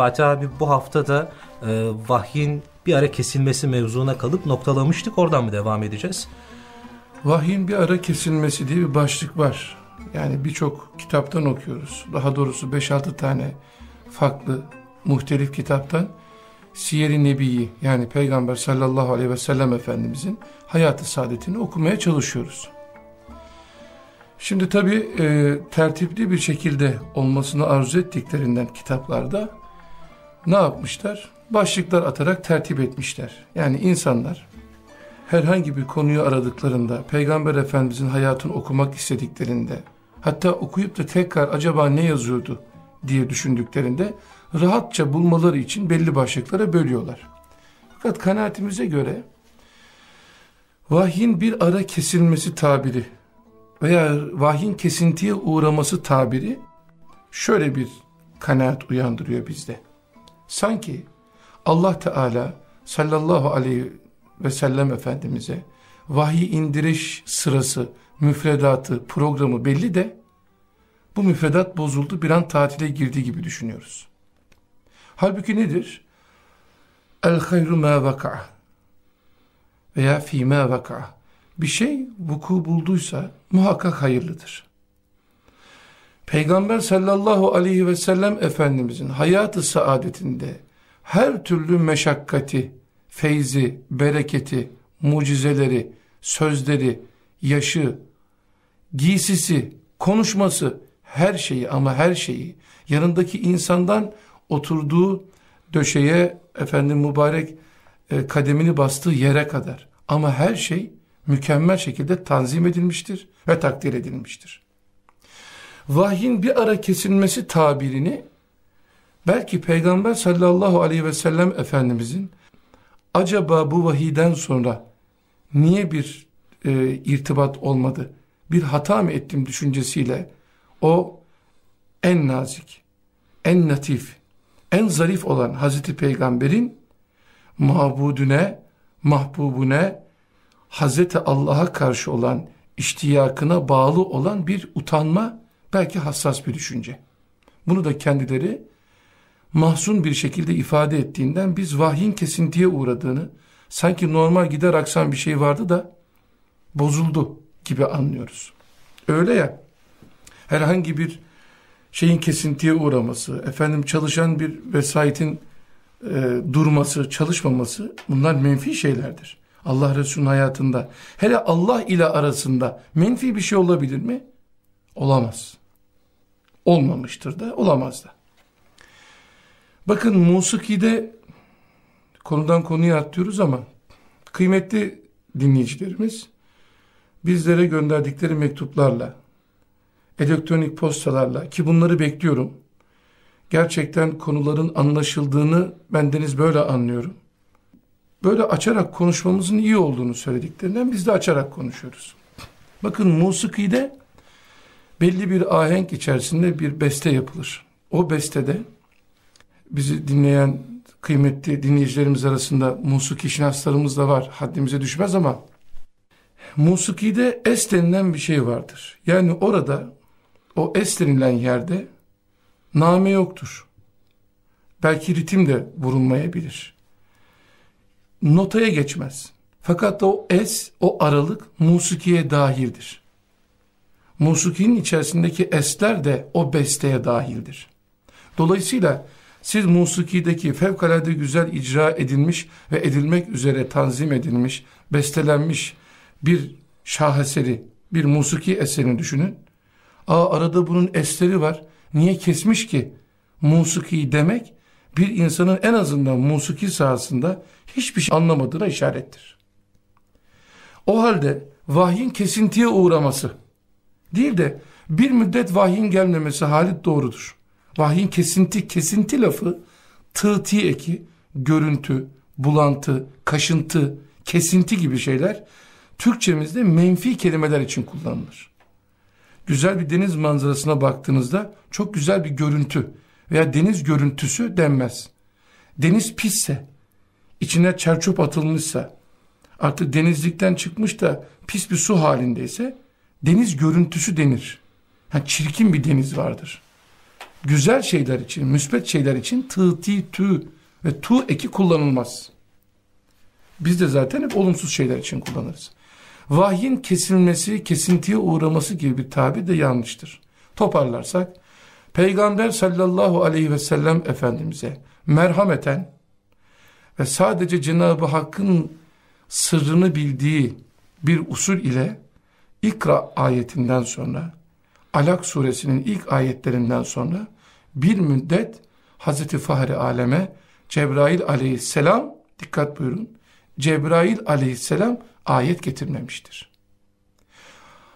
Fatih abi bu hafta da e, vahyin bir ara kesilmesi mevzuna kalıp noktalamıştık. Oradan mı devam edeceğiz? Vahyin bir ara kesilmesi diye bir başlık var. Yani birçok kitaptan okuyoruz. Daha doğrusu 5-6 tane farklı muhtelif kitaptan Siyer-i Nebi'yi yani Peygamber sallallahu aleyhi ve sellem Efendimizin hayatı saadetini okumaya çalışıyoruz. Şimdi tabi e, tertipli bir şekilde olmasını arzu ettiklerinden kitaplarda ne yapmışlar? Başlıklar atarak tertip etmişler. Yani insanlar herhangi bir konuyu aradıklarında, Peygamber Efendimizin hayatını okumak istediklerinde, hatta okuyup da tekrar acaba ne yazıyordu diye düşündüklerinde rahatça bulmaları için belli başlıklara bölüyorlar. Fakat kanaatimize göre vahyin bir ara kesilmesi tabiri veya vahyin kesintiye uğraması tabiri şöyle bir kanaat uyandırıyor bizde. Sanki Allah Teala sallallahu aleyhi ve sellem Efendimiz'e vahiy indiriş sırası, müfredatı, programı belli de bu müfredat bozuldu bir an tatile girdiği gibi düşünüyoruz. Halbuki nedir? El hayru ma vaka veya fi ma vaka bir şey vuku bulduysa muhakkak hayırlıdır. Peygamber sallallahu aleyhi ve sellem Efendimizin hayatı saadetinde her türlü meşakkati, feyzi, bereketi, mucizeleri, sözleri, yaşı, giysisi, konuşması, her şeyi ama her şeyi yanındaki insandan oturduğu döşeye efendim mübarek e, kademini bastığı yere kadar ama her şey mükemmel şekilde tanzim edilmiştir ve takdir edilmiştir. Vahyin bir ara kesilmesi tabirini belki Peygamber sallallahu aleyhi ve sellem Efendimizin acaba bu vahiden sonra niye bir e, irtibat olmadı, bir hata mı ettim düşüncesiyle o en nazik, en natif, en zarif olan Hazreti Peygamber'in mabudune, mahbubune, Hazreti Allah'a karşı olan iştiyakına bağlı olan bir utanma, belki hassas bir düşünce. Bunu da kendileri mahzun bir şekilde ifade ettiğinden biz vahyin kesintiye uğradığını, sanki normal gider aksan bir şey vardı da bozuldu gibi anlıyoruz. Öyle ya, herhangi bir şeyin kesintiye uğraması, efendim çalışan bir vesayetin e, durması, çalışmaması bunlar menfi şeylerdir. Allah Resulü'nün hayatında hele Allah ile arasında menfi bir şey olabilir mi? Olamaz. Olmamıştır da olamaz da. Bakın musikide konudan konuya atlıyoruz ama kıymetli dinleyicilerimiz bizlere gönderdikleri mektuplarla elektronik postalarla ki bunları bekliyorum. Gerçekten konuların anlaşıldığını bendeniz böyle anlıyorum. Böyle açarak konuşmamızın iyi olduğunu söylediklerinden biz de açarak konuşuyoruz. Bakın musikide belli bir ahenk içerisinde bir beste yapılır. O bestede bizi dinleyen kıymetli dinleyicilerimiz arasında musiki şinaslarımız da var. Haddimize düşmez ama musikide es denilen bir şey vardır. Yani orada o es denilen yerde name yoktur. Belki ritim de vurulmayabilir. Notaya geçmez. Fakat o es, o aralık musikiye dahildir. Musikinin içerisindeki esler de o besteye dahildir. Dolayısıyla siz musikideki fevkalade güzel icra edilmiş ve edilmek üzere tanzim edilmiş, bestelenmiş bir şaheseri, bir musiki eserini düşünün. Aa arada bunun esleri var. Niye kesmiş ki? Musiki demek bir insanın en azından musiki sahasında hiçbir şey anlamadığına işarettir. O halde vahyin kesintiye uğraması değil de bir müddet vahyin gelmemesi halit doğrudur. Vahyin kesinti, kesinti lafı tığti eki, görüntü, bulantı, kaşıntı, kesinti gibi şeyler Türkçemizde menfi kelimeler için kullanılır güzel bir deniz manzarasına baktığınızda çok güzel bir görüntü veya deniz görüntüsü denmez. Deniz pisse, içine çerçöp atılmışsa, artık denizlikten çıkmış da pis bir su halindeyse deniz görüntüsü denir. Yani çirkin bir deniz vardır. güzel şeyler için, müsbet şeyler için tı, ti, tü ve tu eki kullanılmaz. Biz de zaten hep olumsuz şeyler için kullanırız. Vahyin kesilmesi, kesintiye uğraması gibi bir tabir de yanlıştır. Toparlarsak, Peygamber sallallahu aleyhi ve sellem Efendimiz'e merhameten ve sadece Cenab-ı Hakk'ın sırrını bildiği bir usul ile İkra ayetinden sonra Alak suresinin ilk ayetlerinden sonra bir müddet Hazreti Fahri Aleme Cebrail aleyhisselam dikkat buyurun Cebrail aleyhisselam ayet getirmemiştir.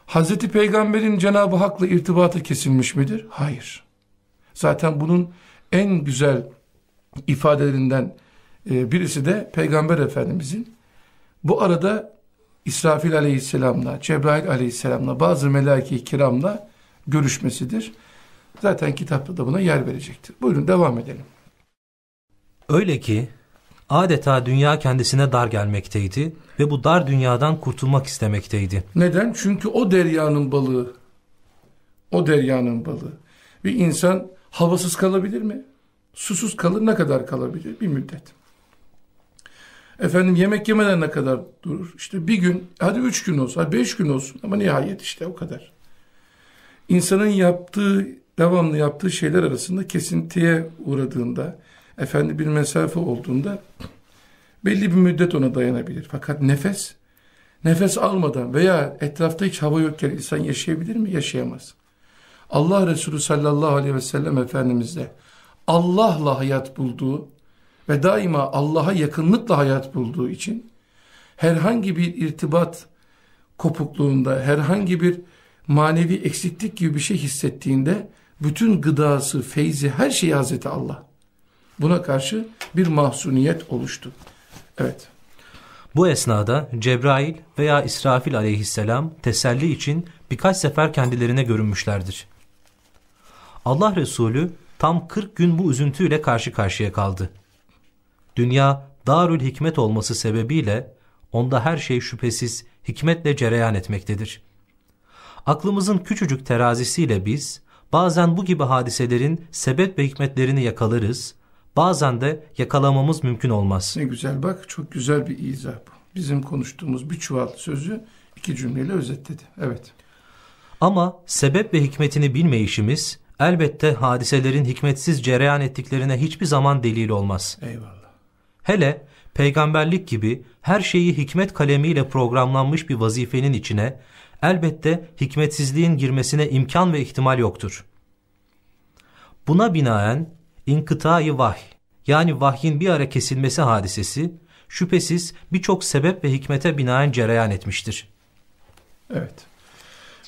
Hazreti Peygamber'in Cenab-ı Hak'la irtibatı kesilmiş midir? Hayır. Zaten bunun en güzel ifadelerinden e, birisi de Peygamber Efendimizin bu arada İsrafil aleyhisselamla, Cebrail aleyhisselamla, bazı melaike kiramla görüşmesidir. Zaten kitapta da buna yer verecektir. Buyurun devam edelim. Öyle ki adeta dünya kendisine dar gelmekteydi ve bu dar dünyadan kurtulmak istemekteydi. Neden? Çünkü o deryanın balığı, o deryanın balığı. Bir insan havasız kalabilir mi? Susuz kalır ne kadar kalabilir? Bir müddet. Efendim yemek yemeden ne kadar durur? İşte bir gün, hadi üç gün olsun, hadi beş gün olsun ama nihayet işte o kadar. İnsanın yaptığı, devamlı yaptığı şeyler arasında kesintiye uğradığında, efendi bir mesafe olduğunda belli bir müddet ona dayanabilir. Fakat nefes, nefes almadan veya etrafta hiç hava yokken insan yaşayabilir mi? Yaşayamaz. Allah Resulü sallallahu aleyhi ve sellem Efendimiz de Allah'la hayat bulduğu ve daima Allah'a yakınlıkla hayat bulduğu için herhangi bir irtibat kopukluğunda, herhangi bir manevi eksiklik gibi bir şey hissettiğinde bütün gıdası, feyzi, her şeyi Hazreti Allah. Buna karşı bir mahzuniyet oluştu. Evet. Bu esnada Cebrail veya İsrafil aleyhisselam teselli için birkaç sefer kendilerine görünmüşlerdir. Allah Resulü tam 40 gün bu üzüntüyle karşı karşıya kaldı. Dünya darül hikmet olması sebebiyle onda her şey şüphesiz hikmetle cereyan etmektedir. Aklımızın küçücük terazisiyle biz bazen bu gibi hadiselerin sebep ve hikmetlerini yakalarız, bazen de yakalamamız mümkün olmaz. Ne güzel bak çok güzel bir izah bu. Bizim konuştuğumuz bir çuval sözü iki cümleyle özetledi. Evet. Ama sebep ve hikmetini bilmeyişimiz elbette hadiselerin hikmetsiz cereyan ettiklerine hiçbir zaman delil olmaz. Eyvallah. Hele peygamberlik gibi her şeyi hikmet kalemiyle programlanmış bir vazifenin içine elbette hikmetsizliğin girmesine imkan ve ihtimal yoktur. Buna binaen inkıtayı vahy yani vahyin bir ara kesilmesi hadisesi şüphesiz birçok sebep ve hikmete binaen cereyan etmiştir. Evet.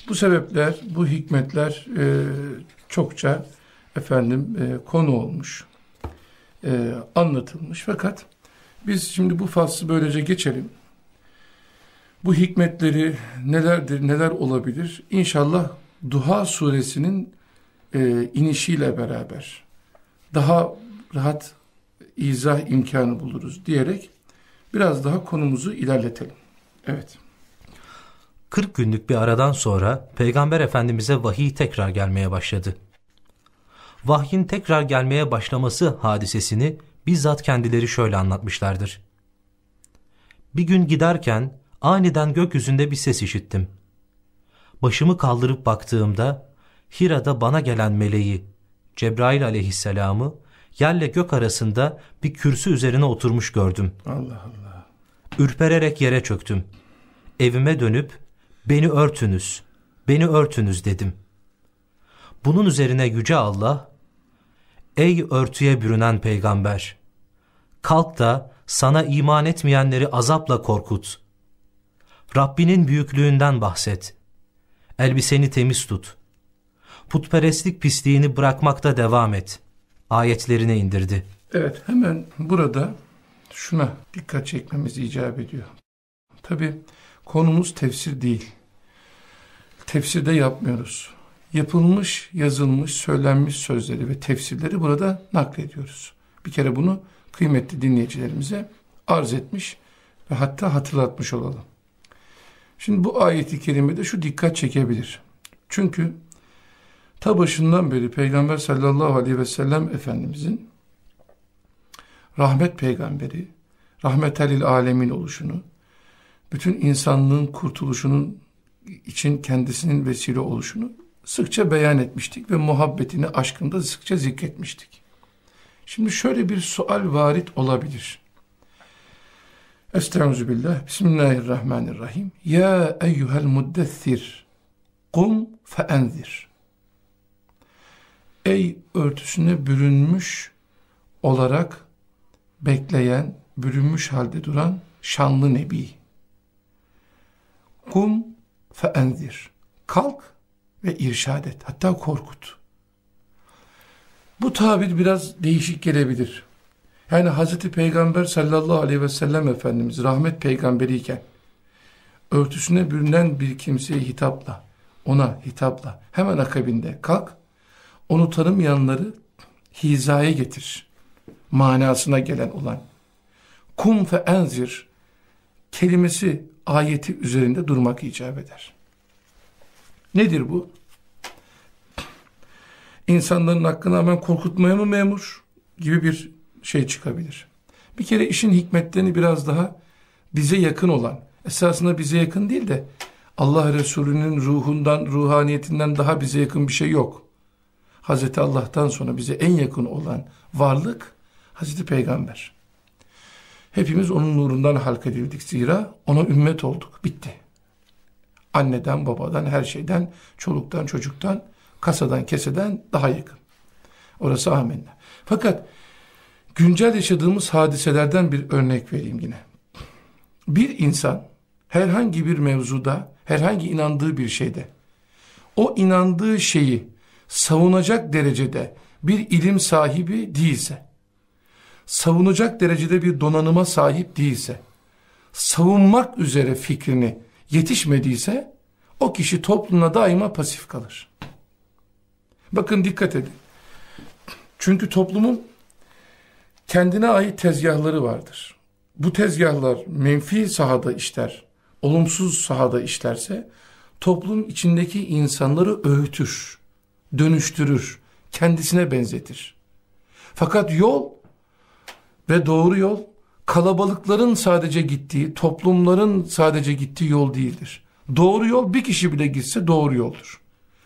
Bu sebepler, bu hikmetler e, çokça efendim e, konu olmuş, e, anlatılmış. Fakat biz şimdi bu faslı böylece geçelim. Bu hikmetleri nelerdir, neler olabilir? İnşallah Duha suresinin e, inişiyle beraber daha rahat izah imkanı buluruz diyerek biraz daha konumuzu ilerletelim. Evet. 40 günlük bir aradan sonra Peygamber Efendimiz'e vahiy tekrar gelmeye başladı. Vahyin tekrar gelmeye başlaması hadisesini bizzat kendileri şöyle anlatmışlardır. Bir gün giderken aniden gökyüzünde bir ses işittim. Başımı kaldırıp baktığımda Hira'da bana gelen meleği Cebrail aleyhisselamı yerle gök arasında bir kürsü üzerine oturmuş gördüm. Allah Allah. Ürpererek yere çöktüm. Evime dönüp beni örtünüz, beni örtünüz dedim. Bunun üzerine Yüce Allah, Ey örtüye bürünen peygamber! Kalk da sana iman etmeyenleri azapla korkut. Rabbinin büyüklüğünden bahset. Elbiseni temiz tut. Putperestlik pisliğini bırakmakta devam et. Ayetlerine indirdi. Evet hemen burada şuna dikkat çekmemiz icap ediyor. Tabi konumuz tefsir değil. Tefsirde yapmıyoruz. Yapılmış, yazılmış, söylenmiş sözleri ve tefsirleri burada naklediyoruz. Bir kere bunu kıymetli dinleyicilerimize arz etmiş ve hatta hatırlatmış olalım. Şimdi bu ayeti kerimede şu dikkat çekebilir. Çünkü Ta başından beri Peygamber sallallahu aleyhi ve sellem Efendimizin rahmet peygamberi, rahmetelil alemin oluşunu, bütün insanlığın kurtuluşunun için kendisinin vesile oluşunu sıkça beyan etmiştik ve muhabbetini, aşkını da sıkça zikretmiştik. Şimdi şöyle bir sual varit olabilir. Estağfirullah. Bismillahirrahmanirrahim. Ya eyyuhel muddessir. Kum feenzir. Ey örtüsüne bürünmüş olarak bekleyen, bürünmüş halde duran şanlı nebi. Kum feenzir. Kalk ve irşad et. Hatta korkut. Bu tabir biraz değişik gelebilir. Yani Hazreti Peygamber sallallahu aleyhi ve sellem Efendimiz rahmet peygamberiyken örtüsüne bürünen bir kimseye hitapla, ona hitapla hemen akabinde kalk, onu tanımayanları hizaya getir. Manasına gelen olan kum fe enzir kelimesi ayeti üzerinde durmak icap eder. Nedir bu? İnsanların hakkını hemen korkutmaya mı memur gibi bir şey çıkabilir. Bir kere işin hikmetlerini biraz daha bize yakın olan, esasında bize yakın değil de Allah Resulü'nün ruhundan, ruhaniyetinden daha bize yakın bir şey yok. Hazreti Allah'tan sonra bize en yakın olan varlık Hazreti Peygamber. Hepimiz onun nurundan halk edildik zira ona ümmet olduk. Bitti. Anneden, babadan, her şeyden, çoluktan, çocuktan, kasadan, keseden daha yakın. Orası amenna. Fakat güncel yaşadığımız hadiselerden bir örnek vereyim yine. Bir insan herhangi bir mevzuda, herhangi inandığı bir şeyde, o inandığı şeyi savunacak derecede bir ilim sahibi değilse, savunacak derecede bir donanıma sahip değilse, savunmak üzere fikrini yetişmediyse, o kişi toplumda daima pasif kalır. Bakın dikkat edin. Çünkü toplumun kendine ait tezgahları vardır. Bu tezgahlar menfi sahada işler, olumsuz sahada işlerse toplum içindeki insanları öğütür, dönüştürür, kendisine benzetir. Fakat yol ve doğru yol kalabalıkların sadece gittiği, toplumların sadece gittiği yol değildir. Doğru yol bir kişi bile gitse doğru yoldur.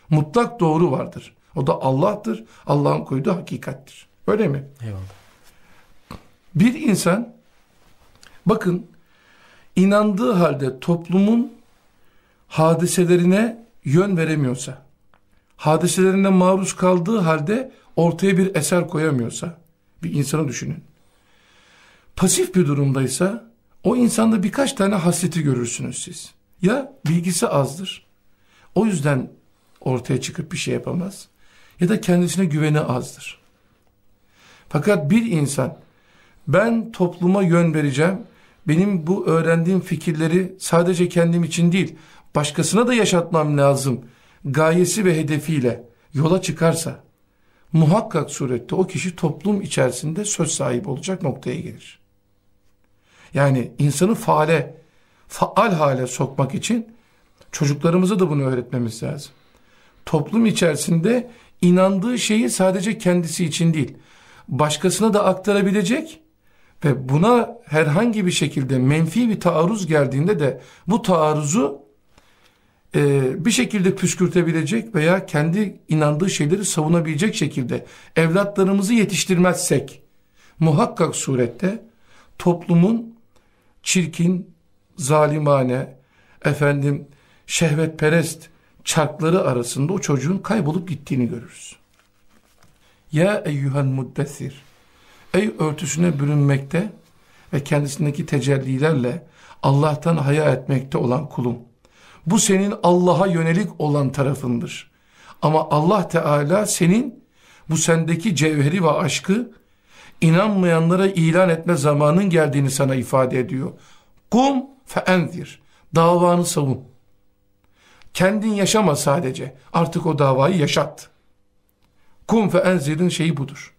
Mutlak doğru vardır. O da Allah'tır. Allah'ın koyduğu hakikattir. Öyle mi? Eyvallah. Bir insan bakın inandığı halde toplumun hadiselerine yön veremiyorsa, hadiselerine maruz kaldığı halde ortaya bir eser koyamıyorsa, bir insanı düşünün. Pasif bir durumdaysa, o insanda birkaç tane hasreti görürsünüz siz. Ya bilgisi azdır, o yüzden ortaya çıkıp bir şey yapamaz, ya da kendisine güveni azdır. Fakat bir insan, ben topluma yön vereceğim. Benim bu öğrendiğim fikirleri sadece kendim için değil, başkasına da yaşatmam lazım. Gayesi ve hedefiyle yola çıkarsa, muhakkak surette o kişi toplum içerisinde söz sahibi olacak noktaya gelir. Yani insanı faale, faal hale sokmak için çocuklarımıza da bunu öğretmemiz lazım. Toplum içerisinde inandığı şeyi sadece kendisi için değil, başkasına da aktarabilecek ve buna herhangi bir şekilde menfi bir taarruz geldiğinde de bu taarruzu e, bir şekilde püskürtebilecek veya kendi inandığı şeyleri savunabilecek şekilde evlatlarımızı yetiştirmezsek muhakkak surette toplumun çirkin, zalimane, efendim şehvetperest çarkları arasında o çocuğun kaybolup gittiğini görürüz. Ya eyyuhel muddessir Ey örtüsüne bürünmekte ve kendisindeki tecellilerle Allah'tan haya etmekte olan kulum. Bu senin Allah'a yönelik olan tarafındır. Ama Allah Teala senin bu sendeki cevheri ve aşkı inanmayanlara ilan etme zamanın geldiğini sana ifade ediyor. Kum feendir. Davanı savun. Kendin yaşama sadece. Artık o davayı yaşat. Kum feenzir'in şeyi budur.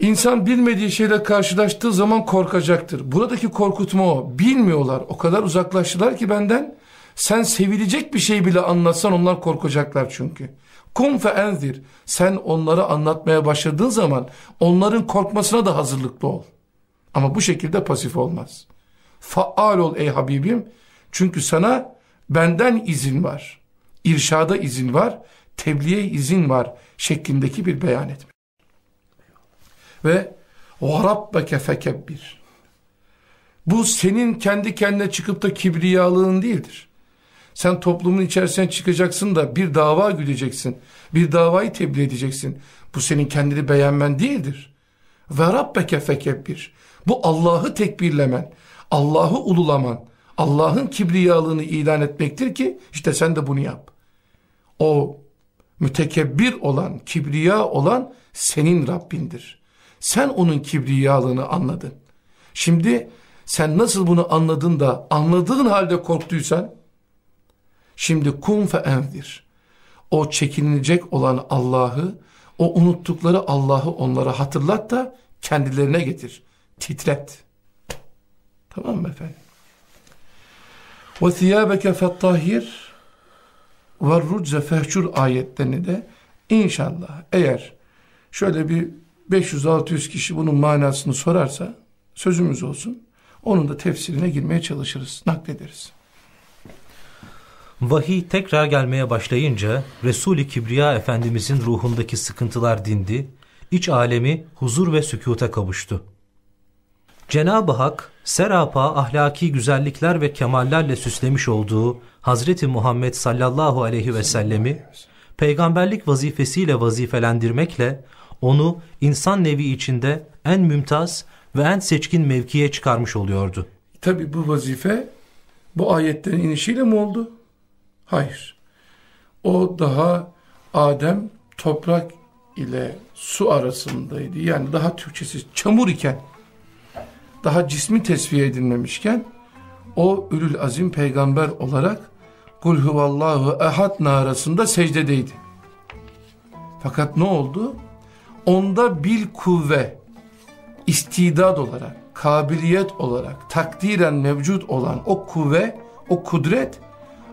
İnsan bilmediği şeyle karşılaştığı zaman korkacaktır. Buradaki korkutma o. Bilmiyorlar. O kadar uzaklaştılar ki benden Sen sevilecek bir şey bile anlatsan onlar korkacaklar çünkü. Kum fe enzir. Sen onları anlatmaya başladığın zaman onların korkmasına da hazırlıklı ol. Ama bu şekilde pasif olmaz. Faal ol ey Habibim. Çünkü sana benden izin var. İrşada izin var. Tebliğe izin var. Şeklindeki bir beyan etme. Ve وَرَبَّكَ فَكَبِّرْ Bu senin kendi kendine çıkıp da kibriyalığın değildir. Sen toplumun içerisine çıkacaksın da bir dava güdeceksin. Bir davayı tebliğ edeceksin. Bu senin kendini beğenmen değildir. Ve rabbeke fekebbir. Bu Allah'ı tekbirlemen, Allah'ı ululaman, Allah'ın kibriyalığını ilan etmektir ki işte sen de bunu yap. O mütekebbir olan, kibriya olan senin Rabbindir. Sen onun kibriyalığını anladın. Şimdi sen nasıl bunu anladın da anladığın halde korktuysan Şimdi kum fe endir. O çekinilecek olan Allah'ı, o unuttukları Allah'ı onlara hatırlat da kendilerine getir. Titret. Tamam mı efendim? Ve thiyâbeke fettahhir ve rucze fehcur ayetlerini de inşallah eğer şöyle bir 500-600 kişi bunun manasını sorarsa sözümüz olsun. Onun da tefsirine girmeye çalışırız, naklederiz. Vahiy tekrar gelmeye başlayınca Resul-i Kibriya Efendimizin ruhundaki sıkıntılar dindi, iç alemi huzur ve sükuta kavuştu. Cenab-ı Hak, serapa ahlaki güzellikler ve kemallerle süslemiş olduğu Hazreti Muhammed sallallahu aleyhi ve sellemi, peygamberlik vazifesiyle vazifelendirmekle, onu insan nevi içinde en mümtaz ve en seçkin mevkiye çıkarmış oluyordu. Tabi bu vazife bu ayetlerin inişiyle mi oldu? Hayır. O daha Adem toprak ile su arasındaydı. Yani daha Türkçesi çamur iken, daha cismi tesviye edilmemişken, o ülül azim peygamber olarak kul huvallahu ehad narasında secdedeydi. Fakat ne oldu? Onda bil kuvve, istidad olarak, kabiliyet olarak, takdiren mevcut olan o kuvve, o kudret,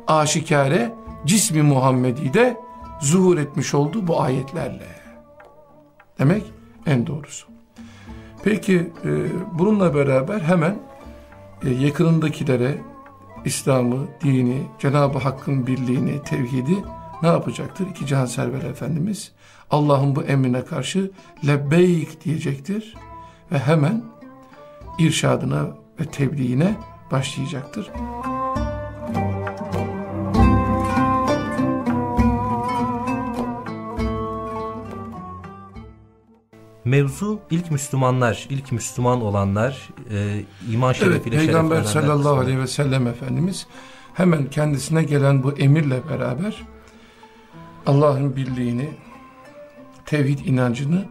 aşikare cismi Muhammedi de zuhur etmiş oldu bu ayetlerle. Demek en doğrusu. Peki e, bununla beraber hemen e, yakınındakilere İslam'ı, dini, Cenab-ı Hakk'ın birliğini, tevhidi ne yapacaktır? İki Cihan Server Efendimiz Allah'ın bu emrine karşı lebbeyk diyecektir ve hemen irşadına ve tebliğine başlayacaktır. Mevzu ilk Müslümanlar, ilk Müslüman olanlar, e, iman şerefiyle evet, Peygamber sallallahu aleyhi ve sellem Efendimiz hemen kendisine gelen bu emirle beraber Allah'ın birliğini, tevhid inancını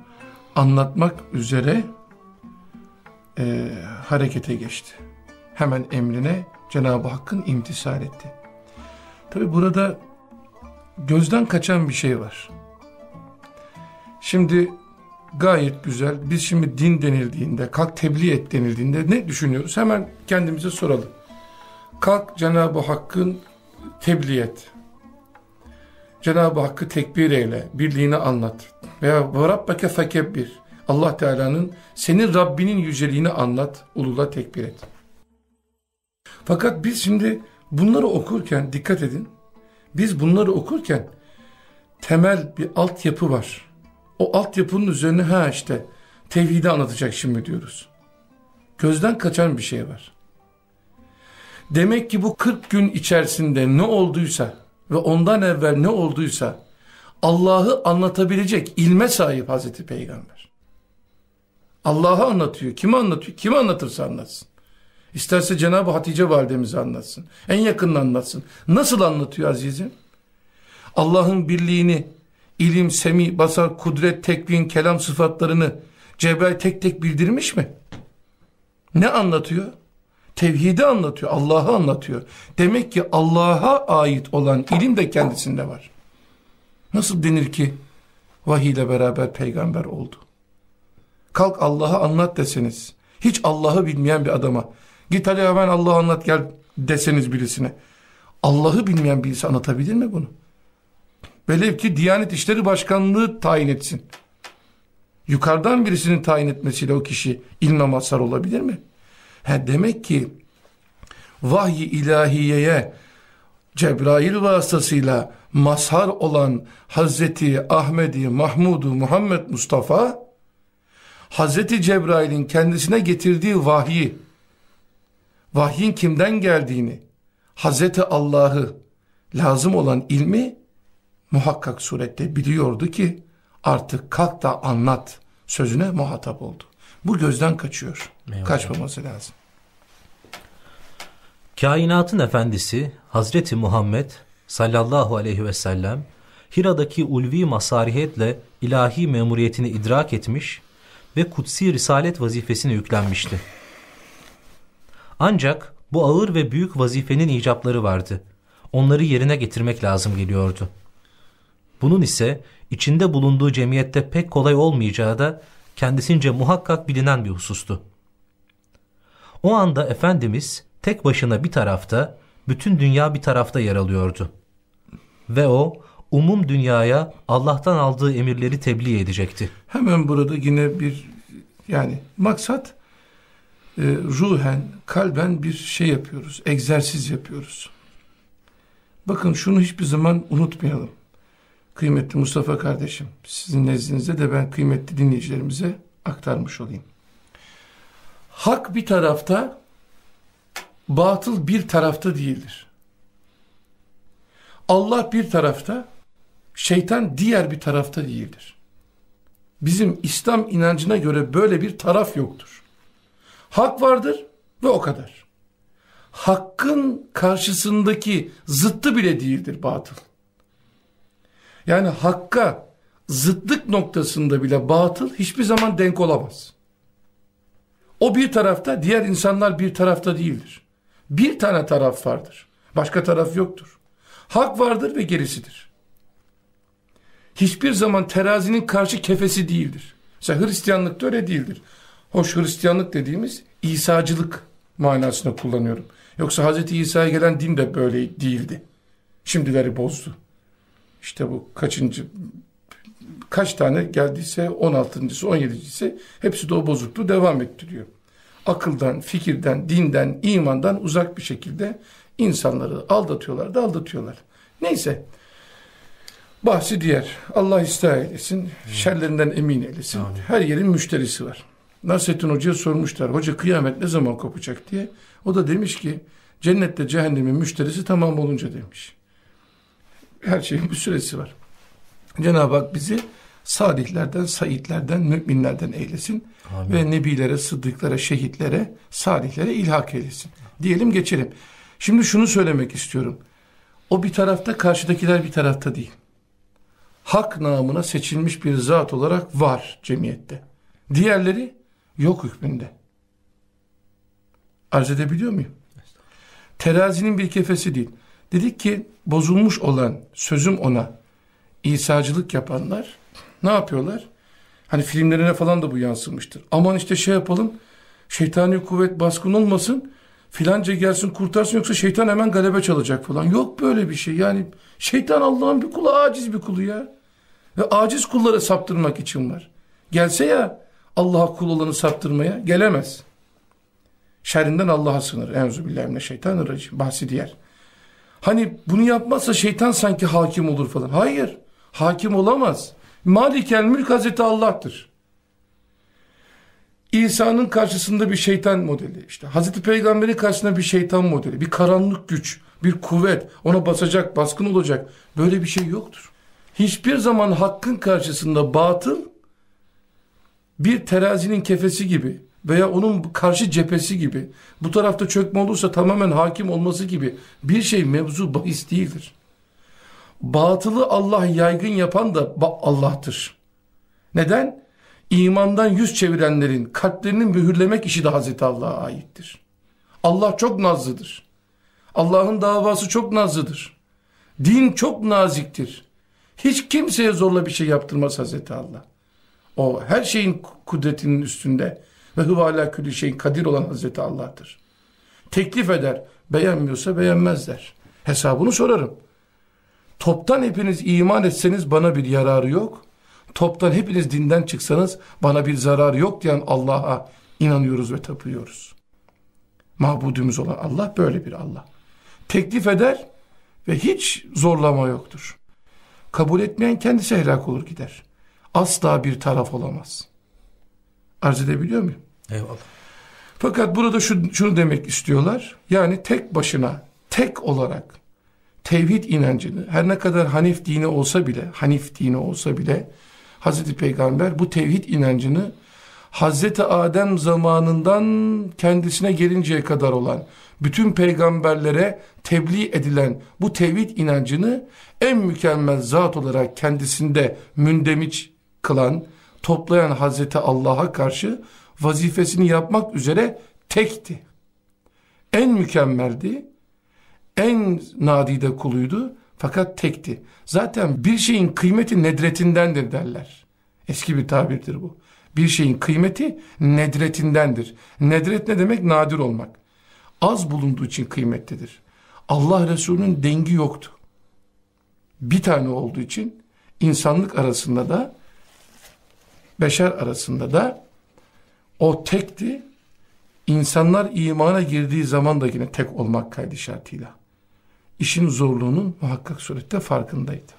anlatmak üzere e, harekete geçti. Hemen emrine Cenab-ı Hakk'ın imtisal etti. Tabi burada gözden kaçan bir şey var. Şimdi gayet güzel. Biz şimdi din denildiğinde, kalk tebliğ et denildiğinde ne düşünüyoruz? Hemen kendimize soralım. Kalk Cenab-ı Hakk'ın tebliğ et. Cenab-ı Hakk'ı tekbir eyle, birliğini anlat. Veya Rabbeke fekebbir. Allah Teala'nın senin Rabbinin yüceliğini anlat, ulula tekbir et. Fakat biz şimdi bunları okurken dikkat edin. Biz bunları okurken temel bir altyapı var o altyapının üzerine ha işte tevhidi anlatacak şimdi diyoruz. Gözden kaçan bir şey var. Demek ki bu 40 gün içerisinde ne olduysa ve ondan evvel ne olduysa Allah'ı anlatabilecek ilme sahip Hazreti Peygamber. Allah'ı anlatıyor. Kimi anlatıyor? Kimi anlatırsa anlatsın. İsterse Cenab-ı Hatice validemizi anlatsın. En yakınını anlatsın. Nasıl anlatıyor azizim? Allah'ın birliğini, ilim, semi, basar, kudret, tekvin, kelam sıfatlarını Cebrail tek tek bildirmiş mi? Ne anlatıyor? Tevhidi anlatıyor, Allah'ı anlatıyor. Demek ki Allah'a ait olan ilim de kendisinde var. Nasıl denir ki vahiy ile beraber peygamber oldu? Kalk Allah'ı anlat deseniz, hiç Allah'ı bilmeyen bir adama, git hadi hemen Allah'ı anlat gel deseniz birisine. Allah'ı bilmeyen bir insan anlatabilir mi bunu? Velev ki Diyanet İşleri Başkanlığı tayin etsin. Yukarıdan birisinin tayin etmesiyle o kişi ilme mazhar olabilir mi? Ha, demek ki vahyi ilahiyeye Cebrail vasıtasıyla mazhar olan Hazreti Ahmedi Mahmudu Muhammed Mustafa Hazreti Cebrail'in kendisine getirdiği vahyi vahyin kimden geldiğini Hazreti Allah'ı lazım olan ilmi muhakkak surette biliyordu ki artık kalk da anlat sözüne muhatap oldu. Bu gözden kaçıyor. Eyvallah. Kaçmaması lazım. Kainatın efendisi Hazreti Muhammed sallallahu aleyhi ve sellem Hira'daki ulvi masariyetle ilahi memuriyetini idrak etmiş ve kutsi risalet vazifesine yüklenmişti. Ancak bu ağır ve büyük vazifenin icapları vardı. Onları yerine getirmek lazım geliyordu. Bunun ise içinde bulunduğu cemiyette pek kolay olmayacağı da kendisince muhakkak bilinen bir husustu. O anda Efendimiz tek başına bir tarafta, bütün dünya bir tarafta yer alıyordu. Ve o umum dünyaya Allah'tan aldığı emirleri tebliğ edecekti. Hemen burada yine bir yani maksat e, ruhen, kalben bir şey yapıyoruz, egzersiz yapıyoruz. Bakın şunu hiçbir zaman unutmayalım. Kıymetli Mustafa kardeşim, sizin nezdinizde de ben kıymetli dinleyicilerimize aktarmış olayım. Hak bir tarafta, batıl bir tarafta değildir. Allah bir tarafta, şeytan diğer bir tarafta değildir. Bizim İslam inancına göre böyle bir taraf yoktur. Hak vardır ve o kadar. Hakkın karşısındaki zıttı bile değildir batıl. Yani hakka zıtlık noktasında bile batıl hiçbir zaman denk olamaz. O bir tarafta, diğer insanlar bir tarafta değildir. Bir tane taraf vardır. Başka taraf yoktur. Hak vardır ve gerisidir. Hiçbir zaman terazinin karşı kefesi değildir. Mesela Hristiyanlık da öyle değildir. Hoş Hristiyanlık dediğimiz İsa'cılık manasında kullanıyorum. Yoksa Hz. İsa'ya gelen din de böyle değildi. Şimdileri bozdu. İşte bu kaçıncı kaç tane geldiyse 16.sı 17.si hepsi de o bozukluğu devam ettiriyor. Akıldan, fikirden, dinden, imandan uzak bir şekilde insanları aldatıyorlar da aldatıyorlar. Neyse. Bahsi diğer. Allah ıslah eylesin. Şerlerinden emin eylesin. Amin. Her yerin müşterisi var. Nasrettin Hoca'ya sormuşlar. Hoca kıyamet ne zaman kopacak diye. O da demiş ki cennette cehennemin müşterisi tamam olunca demiş. Her şeyin bir süresi var. Cenab-ı Hak bizi salihlerden, saitlerden, müminlerden eylesin. Amin. Ve nebilere, sıddıklara, şehitlere, salihlere ilhak eylesin. Diyelim geçelim. Şimdi şunu söylemek istiyorum. O bir tarafta, karşıdakiler bir tarafta değil. Hak namına seçilmiş bir zat olarak var cemiyette. Diğerleri yok hükmünde. Arz edebiliyor muyum? Terazinin bir kefesi değil. Dedik ki bozulmuş olan sözüm ona İsa'cılık yapanlar ne yapıyorlar? Hani filmlerine falan da bu yansımıştır. Aman işte şey yapalım şeytani kuvvet baskın olmasın filanca gelsin kurtarsın yoksa şeytan hemen galebe çalacak falan. Yok böyle bir şey yani şeytan Allah'ın bir kulu aciz bir kulu ya. Ve aciz kulları saptırmak için var. Gelse ya Allah'a kul olanı saptırmaya gelemez. Şerrinden Allah'a sınır. Enzübillahimineşşeytanirracim. Bahsi diğer. Hani bunu yapmazsa şeytan sanki hakim olur falan. Hayır. Hakim olamaz. Malikel mülk Hazreti Allah'tır. İsa'nın karşısında bir şeytan modeli. işte Hazreti Peygamber'in karşısında bir şeytan modeli. Bir karanlık güç, bir kuvvet. Ona basacak, baskın olacak. Böyle bir şey yoktur. Hiçbir zaman hakkın karşısında batıl bir terazinin kefesi gibi veya onun karşı cephesi gibi bu tarafta çökme olursa tamamen hakim olması gibi bir şey mevzu bahis değildir. Batılı Allah yaygın yapan da Allah'tır. Neden? İmandan yüz çevirenlerin kalplerini mühürlemek işi de Hazreti Allah'a aittir. Allah çok nazlıdır. Allah'ın davası çok nazlıdır. Din çok naziktir. Hiç kimseye zorla bir şey yaptırmaz Hazreti Allah. O her şeyin kudretinin üstünde ve hüve şeyin kadir olan Hazreti Allah'tır. Teklif eder. Beğenmiyorsa beğenmezler. Hesabını sorarım. Toptan hepiniz iman etseniz bana bir yararı yok. Toptan hepiniz dinden çıksanız bana bir zarar yok diyen Allah'a inanıyoruz ve tapıyoruz. Mabudumuz olan Allah böyle bir Allah. Teklif eder ve hiç zorlama yoktur. Kabul etmeyen kendisi helak olur gider. Asla bir taraf olamaz. Arz edebiliyor muyum? Eyvallah. Fakat burada şu, şunu demek istiyorlar. Yani tek başına, tek olarak tevhid inancını her ne kadar Hanif dini olsa bile, Hanif dini olsa bile Hazreti Peygamber bu tevhid inancını Hazreti Adem zamanından kendisine gelinceye kadar olan bütün peygamberlere tebliğ edilen bu tevhid inancını en mükemmel zat olarak kendisinde mündemiç kılan, toplayan Hazreti Allah'a karşı vazifesini yapmak üzere tekti. En mükemmeldi, en nadide kuluydu fakat tekti. Zaten bir şeyin kıymeti nedretindendir derler. Eski bir tabirdir bu. Bir şeyin kıymeti nedretindendir. Nedret ne demek? Nadir olmak. Az bulunduğu için kıymetlidir. Allah Resulü'nün dengi yoktu. Bir tane olduğu için insanlık arasında da beşer arasında da o tekti. İnsanlar imana girdiği zaman da yine tek olmak kaydı şartıyla. İşin zorluğunun muhakkak surette farkındaydı.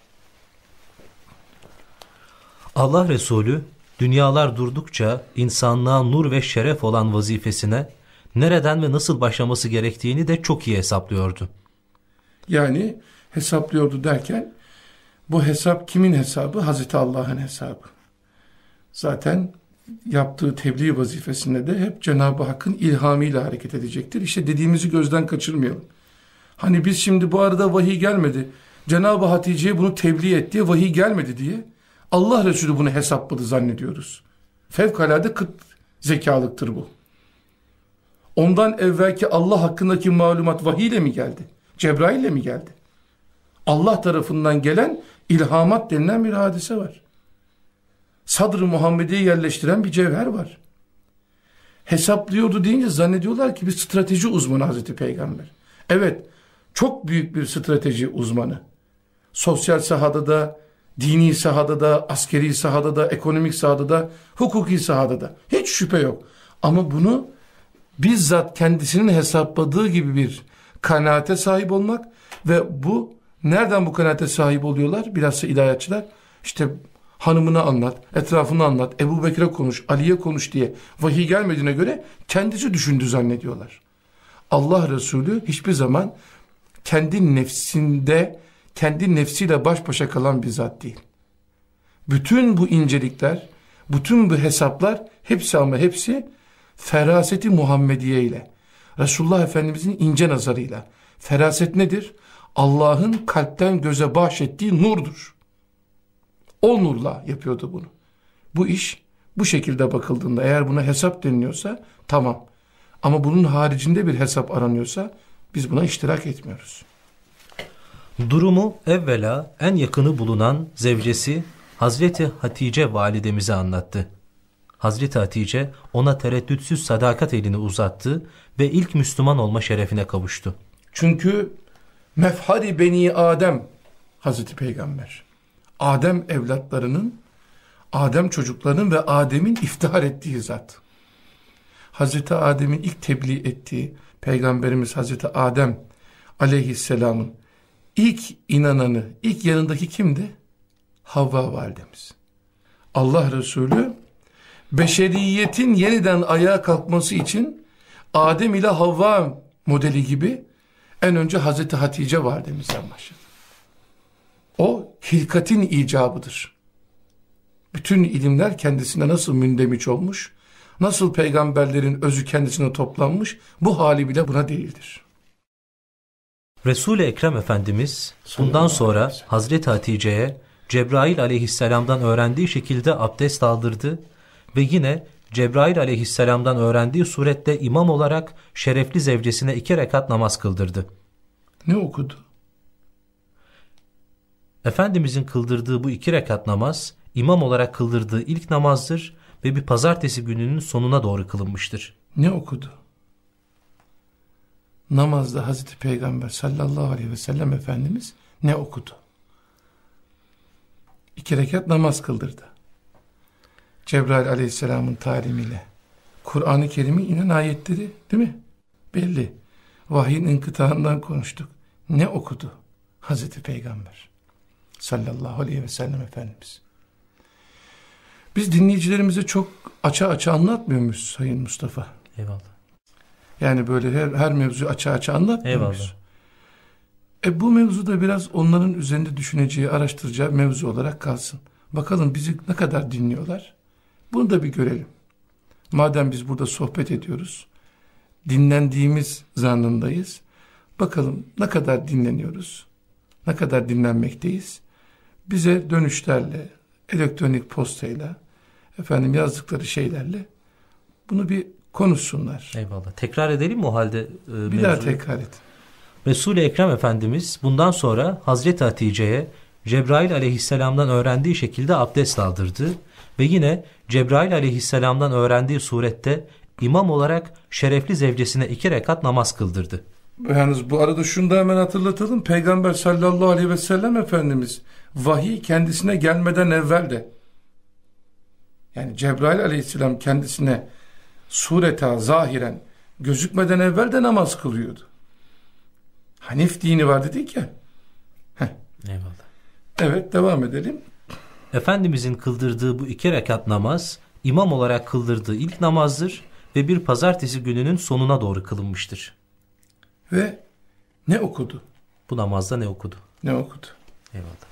Allah Resulü dünyalar durdukça insanlığa nur ve şeref olan vazifesine nereden ve nasıl başlaması gerektiğini de çok iyi hesaplıyordu. Yani hesaplıyordu derken bu hesap kimin hesabı? Hazreti Allah'ın hesabı. Zaten yaptığı tebliğ vazifesinde de hep Cenab-ı Hakk'ın ilhamıyla hareket edecektir. İşte dediğimizi gözden kaçırmayalım. Hani biz şimdi bu arada vahiy gelmedi. Cenab-ı Hatice'ye bunu tebliğ et diye vahiy gelmedi diye Allah Resulü bunu hesapladı zannediyoruz. Fevkalade kıt zekalıktır bu. Ondan evvelki Allah hakkındaki malumat vahiy ile mi geldi? Cebrail ile mi geldi? Allah tarafından gelen ilhamat denilen bir hadise var. Sadr-ı Muhammedi'yi yerleştiren bir cevher var. Hesaplıyordu deyince zannediyorlar ki bir strateji uzmanı Hazreti Peygamber. Evet, çok büyük bir strateji uzmanı. Sosyal sahada da, dini sahada da, askeri sahada da, ekonomik sahada da, hukuki sahada da. Hiç şüphe yok. Ama bunu bizzat kendisinin hesapladığı gibi bir kanaate sahip olmak ve bu nereden bu kanaate sahip oluyorlar? Bilhassa ilahiyatçılar işte hanımına anlat, etrafını anlat, Ebu Bekir'e konuş, Ali'ye konuş diye vahiy gelmediğine göre kendisi düşündü zannediyorlar. Allah Resulü hiçbir zaman kendi nefsinde, kendi nefsiyle baş başa kalan bir zat değil. Bütün bu incelikler, bütün bu hesaplar hepsi ama hepsi feraseti Muhammediye ile, Resulullah Efendimizin ince nazarıyla. Feraset nedir? Allah'ın kalpten göze bahşettiği nurdur. O nurla yapıyordu bunu. Bu iş bu şekilde bakıldığında eğer buna hesap deniliyorsa tamam. Ama bunun haricinde bir hesap aranıyorsa biz buna iştirak etmiyoruz. Durumu evvela en yakını bulunan zevcesi Hazreti Hatice validemize anlattı. Hazreti Hatice ona tereddütsüz sadakat elini uzattı ve ilk Müslüman olma şerefine kavuştu. Çünkü mefhari beni Adem Hazreti Peygamber. Adem evlatlarının, Adem çocuklarının ve Adem'in iftihar ettiği zat. Hazreti Adem'in ilk tebliğ ettiği Peygamberimiz Hazreti Adem aleyhisselamın ilk inananı, ilk yanındaki kimdi? Havva validemiz. Allah Resulü beşeriyetin yeniden ayağa kalkması için Adem ile Havva modeli gibi en önce Hazreti Hatice validemizden başladı. O hilkatin icabıdır. Bütün ilimler kendisine nasıl mündemiç olmuş, nasıl peygamberlerin özü kendisine toplanmış, bu hali bile buna değildir. Resul-i Ekrem Efendimiz bundan sonra Hazreti Hatice'ye Cebrail aleyhisselamdan öğrendiği şekilde abdest aldırdı ve yine Cebrail aleyhisselamdan öğrendiği surette imam olarak şerefli zevcesine iki rekat namaz kıldırdı. Ne okudu? Efendimizin kıldırdığı bu iki rekat namaz imam olarak kıldırdığı ilk namazdır ve bir pazartesi gününün sonuna doğru kılınmıştır. Ne okudu? namazda Hazreti Peygamber sallallahu aleyhi ve sellem Efendimiz ne okudu? İki rekat namaz kıldırdı. Cebrail aleyhisselamın talimiyle. Kur'an-ı Kerim'in inen ayetleri değil mi? Belli. Vahyin inkıtağından konuştuk. Ne okudu? Hazreti Peygamber sallallahu aleyhi ve sellem Efendimiz. Biz dinleyicilerimize çok açı açı anlatmıyor muyuz Sayın Mustafa? Eyvallah. Yani böyle her, her mevzuyu açı açı anlatmıyor Eyvallah. muyuz? E bu mevzu da biraz onların üzerinde düşüneceği, araştıracağı mevzu olarak kalsın. Bakalım bizi ne kadar dinliyorlar? Bunu da bir görelim. Madem biz burada sohbet ediyoruz, dinlendiğimiz zannındayız. Bakalım ne kadar dinleniyoruz, ne kadar dinlenmekteyiz. Bize dönüşlerle, elektronik postayla, efendim yazdıkları şeylerle bunu bir konuşsunlar. Eyvallah. Tekrar edelim mi o halde e, Bir daha tekrar et. Resul-i Ekrem Efendimiz bundan sonra Hazreti Hatice'ye Cebrail aleyhisselamdan öğrendiği şekilde abdest aldırdı ve yine Cebrail aleyhisselamdan öğrendiği surette imam olarak şerefli zevcesine iki rekat namaz kıldırdı. Yalnız bu arada şunu da hemen hatırlatalım. Peygamber sallallahu aleyhi ve sellem Efendimiz vahiy kendisine gelmeden evvel de yani Cebrail aleyhisselam kendisine sureta zahiren gözükmeden evvel de namaz kılıyordu. Hanif dini var dedik ya. Eyvallah. Evet devam edelim. Efendimizin kıldırdığı bu iki rekat namaz imam olarak kıldırdığı ilk namazdır ve bir pazartesi gününün sonuna doğru kılınmıştır. Ve ne okudu? Bu namazda ne okudu? Ne okudu? Eyvallah.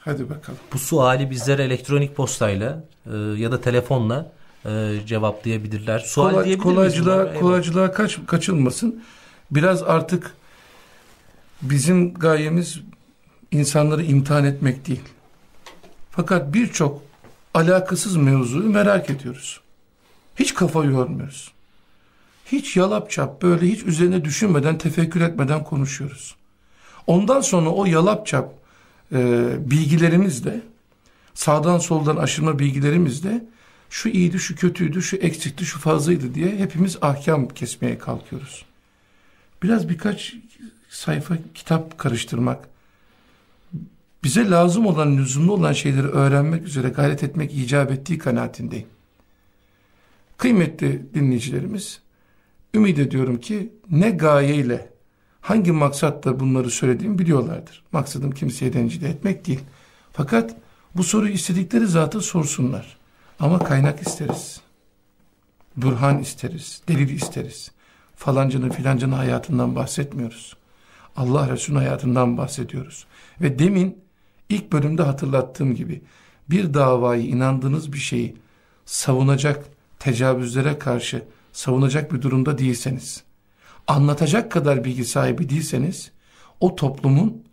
Hadi bakalım. Bu suali bizlere elektronik postayla e, ya da telefonla e, cevaplayabilirler. Sual Kolay- diyebilir miyiz kolaycılığa? Eyvallah. kolaycılığa kaç, kaçılmasın. Biraz artık bizim gayemiz insanları imtihan etmek değil. Fakat birçok alakasız mevzuyu merak ediyoruz. Hiç kafa yormuyoruz. Hiç yalap çap böyle hiç üzerine düşünmeden, tefekkür etmeden konuşuyoruz. Ondan sonra o yalap çap e, bilgilerimizle sağdan soldan aşırma bilgilerimizle şu iyiydi, şu kötüydü, şu eksikti, şu fazlaydı diye hepimiz ahkam kesmeye kalkıyoruz. Biraz birkaç sayfa kitap karıştırmak, bize lazım olan, lüzumlu olan şeyleri öğrenmek üzere gayret etmek icap ettiği kanaatindeyim. Kıymetli dinleyicilerimiz, ümit ediyorum ki ne gayeyle, hangi maksatla bunları söylediğimi biliyorlardır. Maksadım kimseye rencide etmek değil. Fakat bu soruyu istedikleri zatı sorsunlar. Ama kaynak isteriz. Burhan isteriz, delil isteriz. Falancının filancının hayatından bahsetmiyoruz. Allah Resulü'nün hayatından bahsediyoruz. Ve demin ilk bölümde hatırlattığım gibi bir davayı inandığınız bir şeyi savunacak tecavüzlere karşı savunacak bir durumda değilseniz, anlatacak kadar bilgi sahibi değilseniz, o toplumun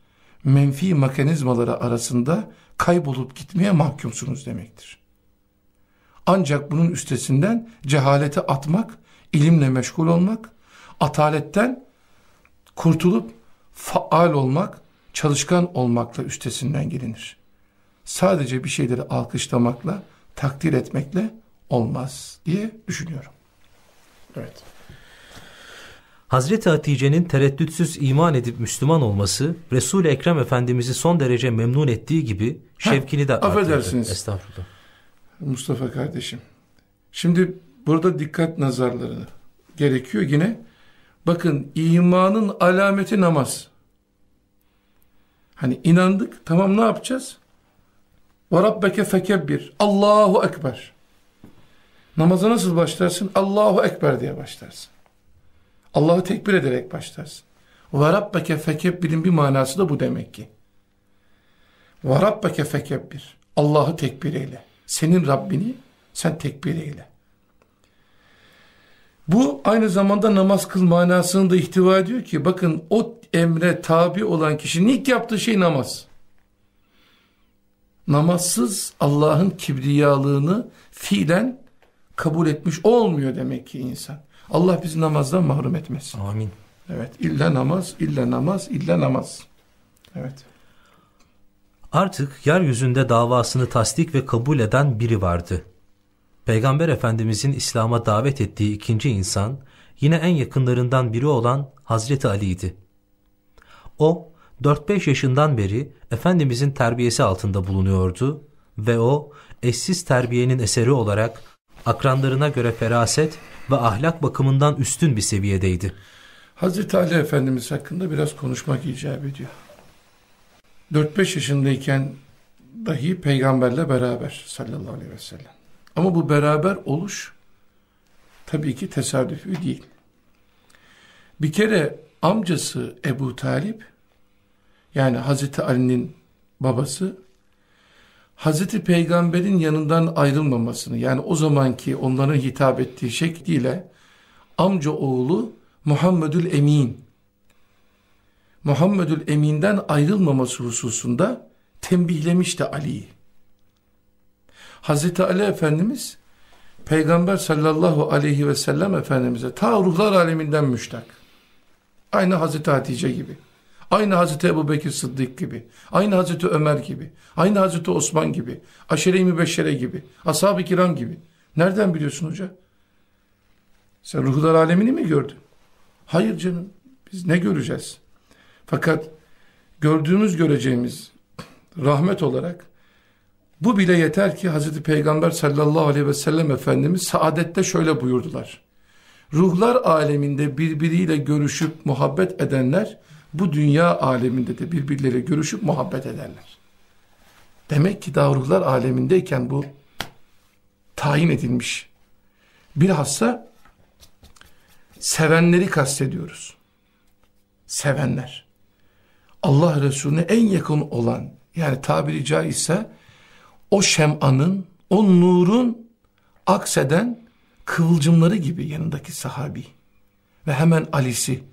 menfi mekanizmaları arasında kaybolup gitmeye mahkumsunuz demektir. Ancak bunun üstesinden cehalete atmak, ilimle meşgul olmak, ataletten kurtulup faal olmak, çalışkan olmakla üstesinden gelinir. Sadece bir şeyleri alkışlamakla, takdir etmekle olmaz diye düşünüyorum. Evet. Hazreti Hatice'nin tereddütsüz iman edip Müslüman olması Resul-i Ekrem Efendimiz'i son derece memnun ettiği gibi şevkini de arttırdı. affedersiniz. Estağfurullah. Mustafa kardeşim. Şimdi burada dikkat nazarları gerekiyor yine. Bakın imanın alameti namaz. Hani inandık tamam ne yapacağız? Ve rabbeke fekebbir. Allahu Ekber. Namaza nasıl başlarsın? Allahu Ekber diye başlarsın. Allah'ı tekbir ederek başlarsın. Ve rabbeke fekebbir'in bir manası da bu demek ki. Ve rabbeke fekebbir. Allah'ı tekbir eyle. Senin Rabbini sen tekbir eyle. Bu aynı zamanda namaz kıl manasını da ihtiva ediyor ki bakın o emre tabi olan kişinin ilk yaptığı şey namaz. Namazsız Allah'ın kibriyalığını fiilen kabul etmiş olmuyor demek ki insan. Allah bizi namazdan mahrum etmesin. Amin. Evet illa namaz, illa namaz, illa namaz. Evet. Artık yeryüzünde davasını tasdik ve kabul eden biri vardı. Peygamber Efendimizin İslam'a davet ettiği ikinci insan, yine en yakınlarından biri olan Hazreti Ali'ydi. O 4-5 yaşından beri Efendimizin terbiyesi altında bulunuyordu ve o eşsiz terbiyenin eseri olarak akranlarına göre feraset ve ahlak bakımından üstün bir seviyedeydi. Hazreti Ali Efendimiz hakkında biraz konuşmak icap ediyor. 4-5 yaşındayken dahi peygamberle beraber sallallahu aleyhi ve sellem. Ama bu beraber oluş tabii ki tesadüfi değil. Bir kere amcası Ebu Talip yani Hazreti Ali'nin babası Hazreti Peygamber'in yanından ayrılmamasını yani o zamanki onların hitap ettiği şekliyle amca oğlu Muhammedül Emin Muhammedül Emin'den ayrılmaması hususunda tembihlemişti Ali'yi. Hazreti Ali Efendimiz Peygamber sallallahu aleyhi ve sellem Efendimiz'e ta ruhlar aleminden müştak. Aynı Hazreti Hatice gibi. Aynı Hazreti Ebu Bekir Sıddık gibi. Aynı Hazreti Ömer gibi. Aynı Hazreti Osman gibi. Aşere-i Mübeşşere gibi. Ashab-ı Kiram gibi. Nereden biliyorsun hoca? Sen ruhlar alemini mi gördün? Hayır canım. Biz ne göreceğiz? Fakat gördüğümüz göreceğimiz rahmet olarak bu bile yeter ki Hazreti Peygamber sallallahu aleyhi ve sellem Efendimiz saadette şöyle buyurdular. Ruhlar aleminde birbiriyle görüşüp muhabbet edenler bu dünya aleminde de birbirleriyle görüşüp muhabbet ederler. Demek ki daha alemindeyken bu tayin edilmiş. Bilhassa sevenleri kastediyoruz. Sevenler. Allah Resulüne en yakın olan yani tabiri caizse o şemanın, o nurun akseden kıvılcımları gibi yanındaki sahabi ve hemen Ali'si,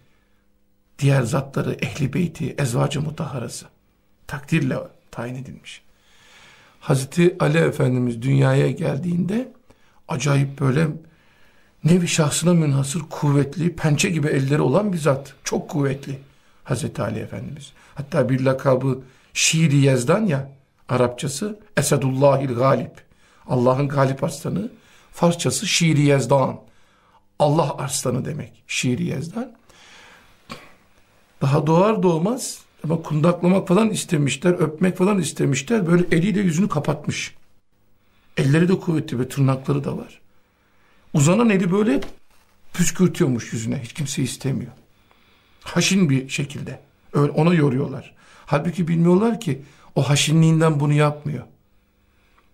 diğer zatları, ehli beyti, ezvacı mutaharası takdirle tayin edilmiş. Hazreti Ali Efendimiz dünyaya geldiğinde acayip böyle nevi şahsına münhasır kuvvetli, pençe gibi elleri olan bir zat. Çok kuvvetli Hazreti Ali Efendimiz. Hatta bir lakabı Şiiri Yezdan ya, Arapçası Esedullahil Galip. Allah'ın galip aslanı. Farsçası Şiiri Yezdan. Allah arslanı demek. Şiiri Yezdan. Daha doğar doğmaz ama kundaklamak falan istemişler, öpmek falan istemişler. Böyle eliyle yüzünü kapatmış. Elleri de kuvvetli ve tırnakları da var. Uzanan eli böyle püskürtüyormuş yüzüne. Hiç kimse istemiyor. Haşin bir şekilde. Öyle ona yoruyorlar. Halbuki bilmiyorlar ki o haşinliğinden bunu yapmıyor.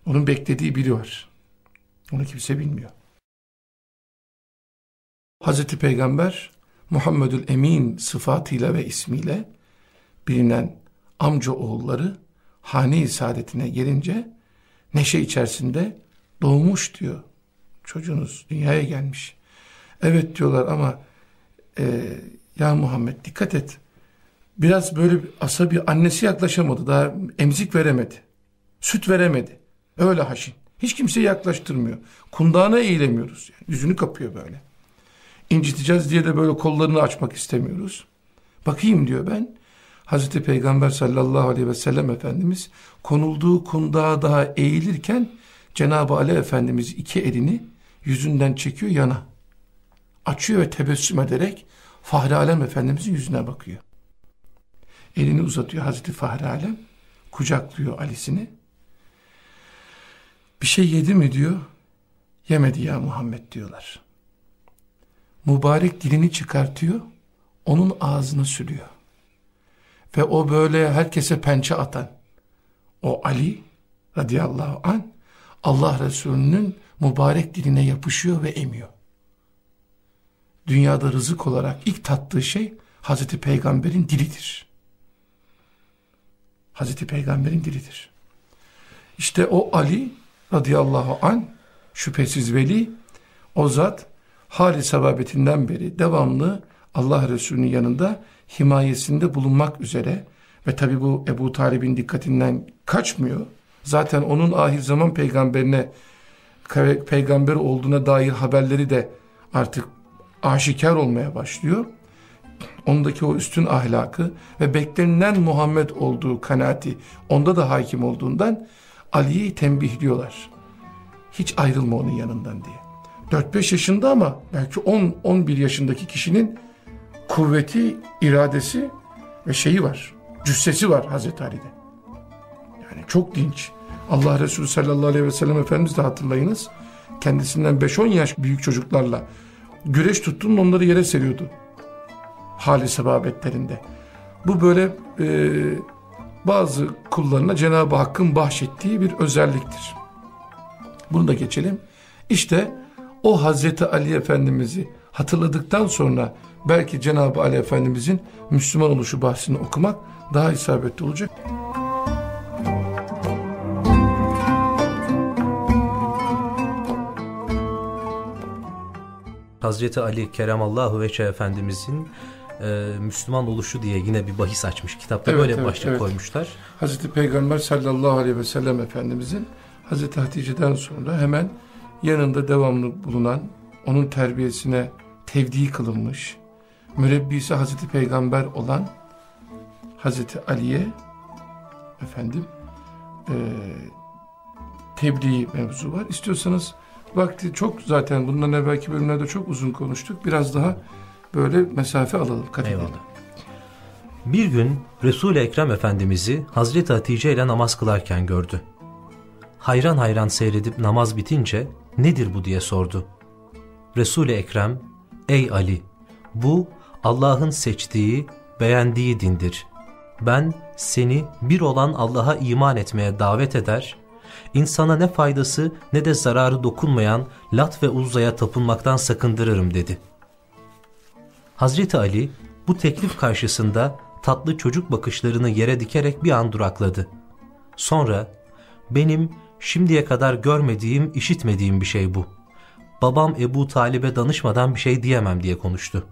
Onun beklediği biri var. Onu kimse bilmiyor. Hazreti Peygamber Muhammedül Emin sıfatıyla ve ismiyle bilinen amca oğulları hane-i saadetine gelince neşe içerisinde doğmuş diyor. Çocuğunuz dünyaya gelmiş. Evet diyorlar ama e, ya Muhammed dikkat et. Biraz böyle asabi annesi yaklaşamadı. Daha emzik veremedi. Süt veremedi. Öyle haşin. Hiç kimseyi yaklaştırmıyor. Kundağına eğilemiyoruz. Yani. Yüzünü kapıyor böyle. İnciteceğiz diye de böyle kollarını açmak istemiyoruz. Bakayım diyor ben. Hazreti Peygamber sallallahu aleyhi ve sellem Efendimiz konulduğu kundağa daha eğilirken Cenab-ı Ali Efendimiz iki elini yüzünden çekiyor yana. Açıyor ve tebessüm ederek Fahri Alem Efendimizin yüzüne bakıyor. Elini uzatıyor Hazreti Fahri Alem. Kucaklıyor Ali'sini. Bir şey yedi mi diyor. Yemedi ya Muhammed diyorlar. Mübarek dilini çıkartıyor. Onun ağzını sürüyor. Ve o böyle herkese pençe atan o Ali radıyallahu an Allah Resulü'nün mübarek diline yapışıyor ve emiyor. Dünyada rızık olarak ilk tattığı şey Hazreti Peygamber'in dilidir. Hazreti Peygamber'in dilidir. İşte o Ali radıyallahu an şüphesiz veli o zat hali sebabetinden beri devamlı Allah Resulü'nün yanında himayesinde bulunmak üzere ve tabi bu Ebu Talib'in dikkatinden kaçmıyor. Zaten onun ahir zaman peygamberine peygamber olduğuna dair haberleri de artık aşikar olmaya başlıyor. Ondaki o üstün ahlakı ve beklenilen Muhammed olduğu kanaati onda da hakim olduğundan Ali'yi tembihliyorlar. Hiç ayrılma onun yanından diye. 4-5 yaşında ama belki 10-11 yaşındaki kişinin kuvveti, iradesi ve şeyi var. Cüssesi var Hazreti Ali'de. Yani çok dinç. Allah Resulü sallallahu aleyhi ve sellem Efendimiz de hatırlayınız. Kendisinden 5-10 yaş büyük çocuklarla güreş tuttuğunda onları yere seriyordu. Hali sebabetlerinde. Bu böyle e, bazı kullarına Cenab-ı Hakk'ın bahşettiği bir özelliktir. Bunu da geçelim. İşte o Hazreti Ali Efendimiz'i hatırladıktan sonra belki Cenab-ı Ali Efendimiz'in Müslüman oluşu bahsini okumak daha isabetli olacak. Hazreti Ali Keremallahu Veçe Efendimizin e, Müslüman oluşu diye yine bir bahis açmış. Kitapta Evet, böyle evet, başlık evet. koymuşlar. Hazreti Peygamber sallallahu aleyhi ve sellem Efendimizin Hazreti Hatice'den sonra hemen yanında devamlı bulunan, onun terbiyesine tevdi kılınmış, mürebbisi Hazreti Peygamber olan Hazreti Ali'ye efendim e, tebliğ mevzu var. İstiyorsanız vakti çok zaten bundan evvelki bölümlerde çok uzun konuştuk. Biraz daha böyle mesafe alalım. kat. Eyvallah. Bir gün Resul-i Ekrem Efendimiz'i Hazreti Hatice ile namaz kılarken gördü. Hayran hayran seyredip namaz bitince nedir bu diye sordu. Resul-i Ekrem, ey Ali, bu Allah'ın seçtiği, beğendiği dindir. Ben seni bir olan Allah'a iman etmeye davet eder, insana ne faydası ne de zararı dokunmayan Lat ve Uzza'ya tapınmaktan sakındırırım dedi. Hazreti Ali bu teklif karşısında tatlı çocuk bakışlarını yere dikerek bir an durakladı. Sonra benim şimdiye kadar görmediğim, işitmediğim bir şey bu. Babam Ebu Talib'e danışmadan bir şey diyemem diye konuştu.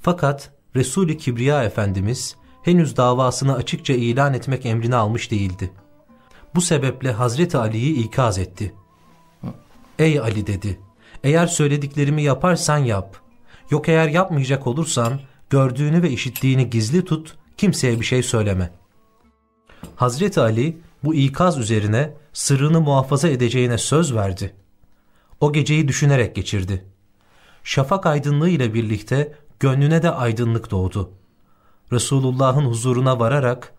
Fakat Resul-i Kibriya Efendimiz henüz davasını açıkça ilan etmek emrini almış değildi. Bu sebeple Hazreti Ali'yi ikaz etti. Ey Ali dedi, eğer söylediklerimi yaparsan yap. Yok eğer yapmayacak olursan gördüğünü ve işittiğini gizli tut, kimseye bir şey söyleme. Hazreti Ali bu ikaz üzerine sırrını muhafaza edeceğine söz verdi. O geceyi düşünerek geçirdi. Şafak aydınlığı ile birlikte gönlüne de aydınlık doğdu. Resulullah'ın huzuruna vararak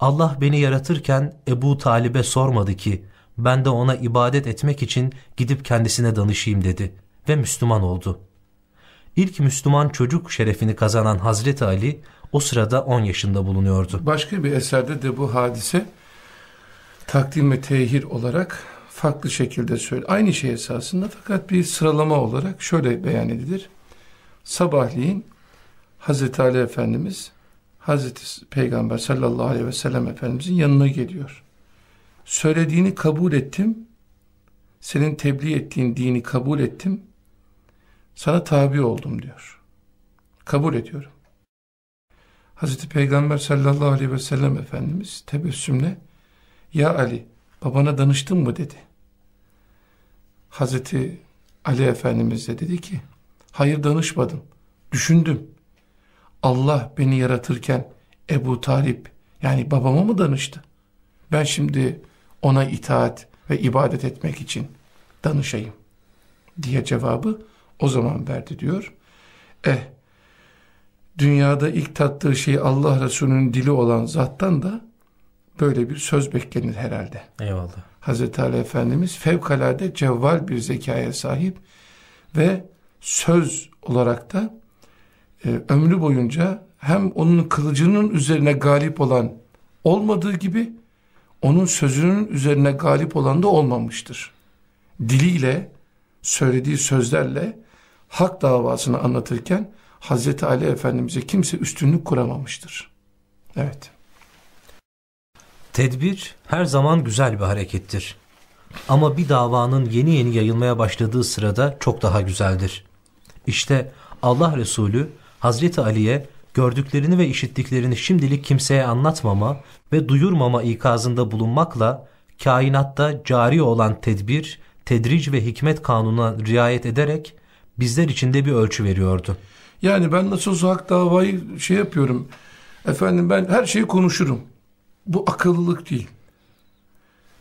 Allah beni yaratırken Ebu Talib'e sormadı ki ben de ona ibadet etmek için gidip kendisine danışayım dedi ve Müslüman oldu. İlk Müslüman çocuk şerefini kazanan Hazreti Ali o sırada 10 yaşında bulunuyordu. Başka bir eserde de bu hadise takdim ve tehir olarak farklı şekilde söyle. Aynı şey esasında fakat bir sıralama olarak şöyle beyan edilir. Sabahleyin Hazreti Ali Efendimiz Hazreti Peygamber sallallahu aleyhi ve sellem Efendimizin yanına geliyor. Söylediğini kabul ettim. Senin tebliğ ettiğin dini kabul ettim. Sana tabi oldum diyor. Kabul ediyorum. Hazreti Peygamber sallallahu aleyhi ve sellem Efendimiz tebessümle ya Ali babana danıştın mı dedi. Hazreti Ali Efendimiz de dedi ki hayır danışmadım düşündüm. Allah beni yaratırken Ebu Talip yani babama mı danıştı? Ben şimdi ona itaat ve ibadet etmek için danışayım diye cevabı o zaman verdi diyor. Eh dünyada ilk tattığı şey Allah Resulü'nün dili olan zattan da böyle bir söz beklenir herhalde. Eyvallah. Hazreti Ali Efendimiz fevkalade cevval bir zekaya sahip ve söz olarak da e, ömrü boyunca hem onun kılıcının üzerine galip olan olmadığı gibi onun sözünün üzerine galip olan da olmamıştır. Diliyle söylediği sözlerle hak davasını anlatırken Hazreti Ali Efendimiz'e kimse üstünlük kuramamıştır. Evet. Tedbir her zaman güzel bir harekettir. Ama bir davanın yeni yeni yayılmaya başladığı sırada çok daha güzeldir. İşte Allah Resulü Hazreti Ali'ye gördüklerini ve işittiklerini şimdilik kimseye anlatmama ve duyurmama ikazında bulunmakla kainatta cari olan tedbir, tedric ve hikmet kanununa riayet ederek bizler içinde bir ölçü veriyordu. Yani ben nasıl hak davayı şey yapıyorum. Efendim ben her şeyi konuşurum. Bu akıllılık değil.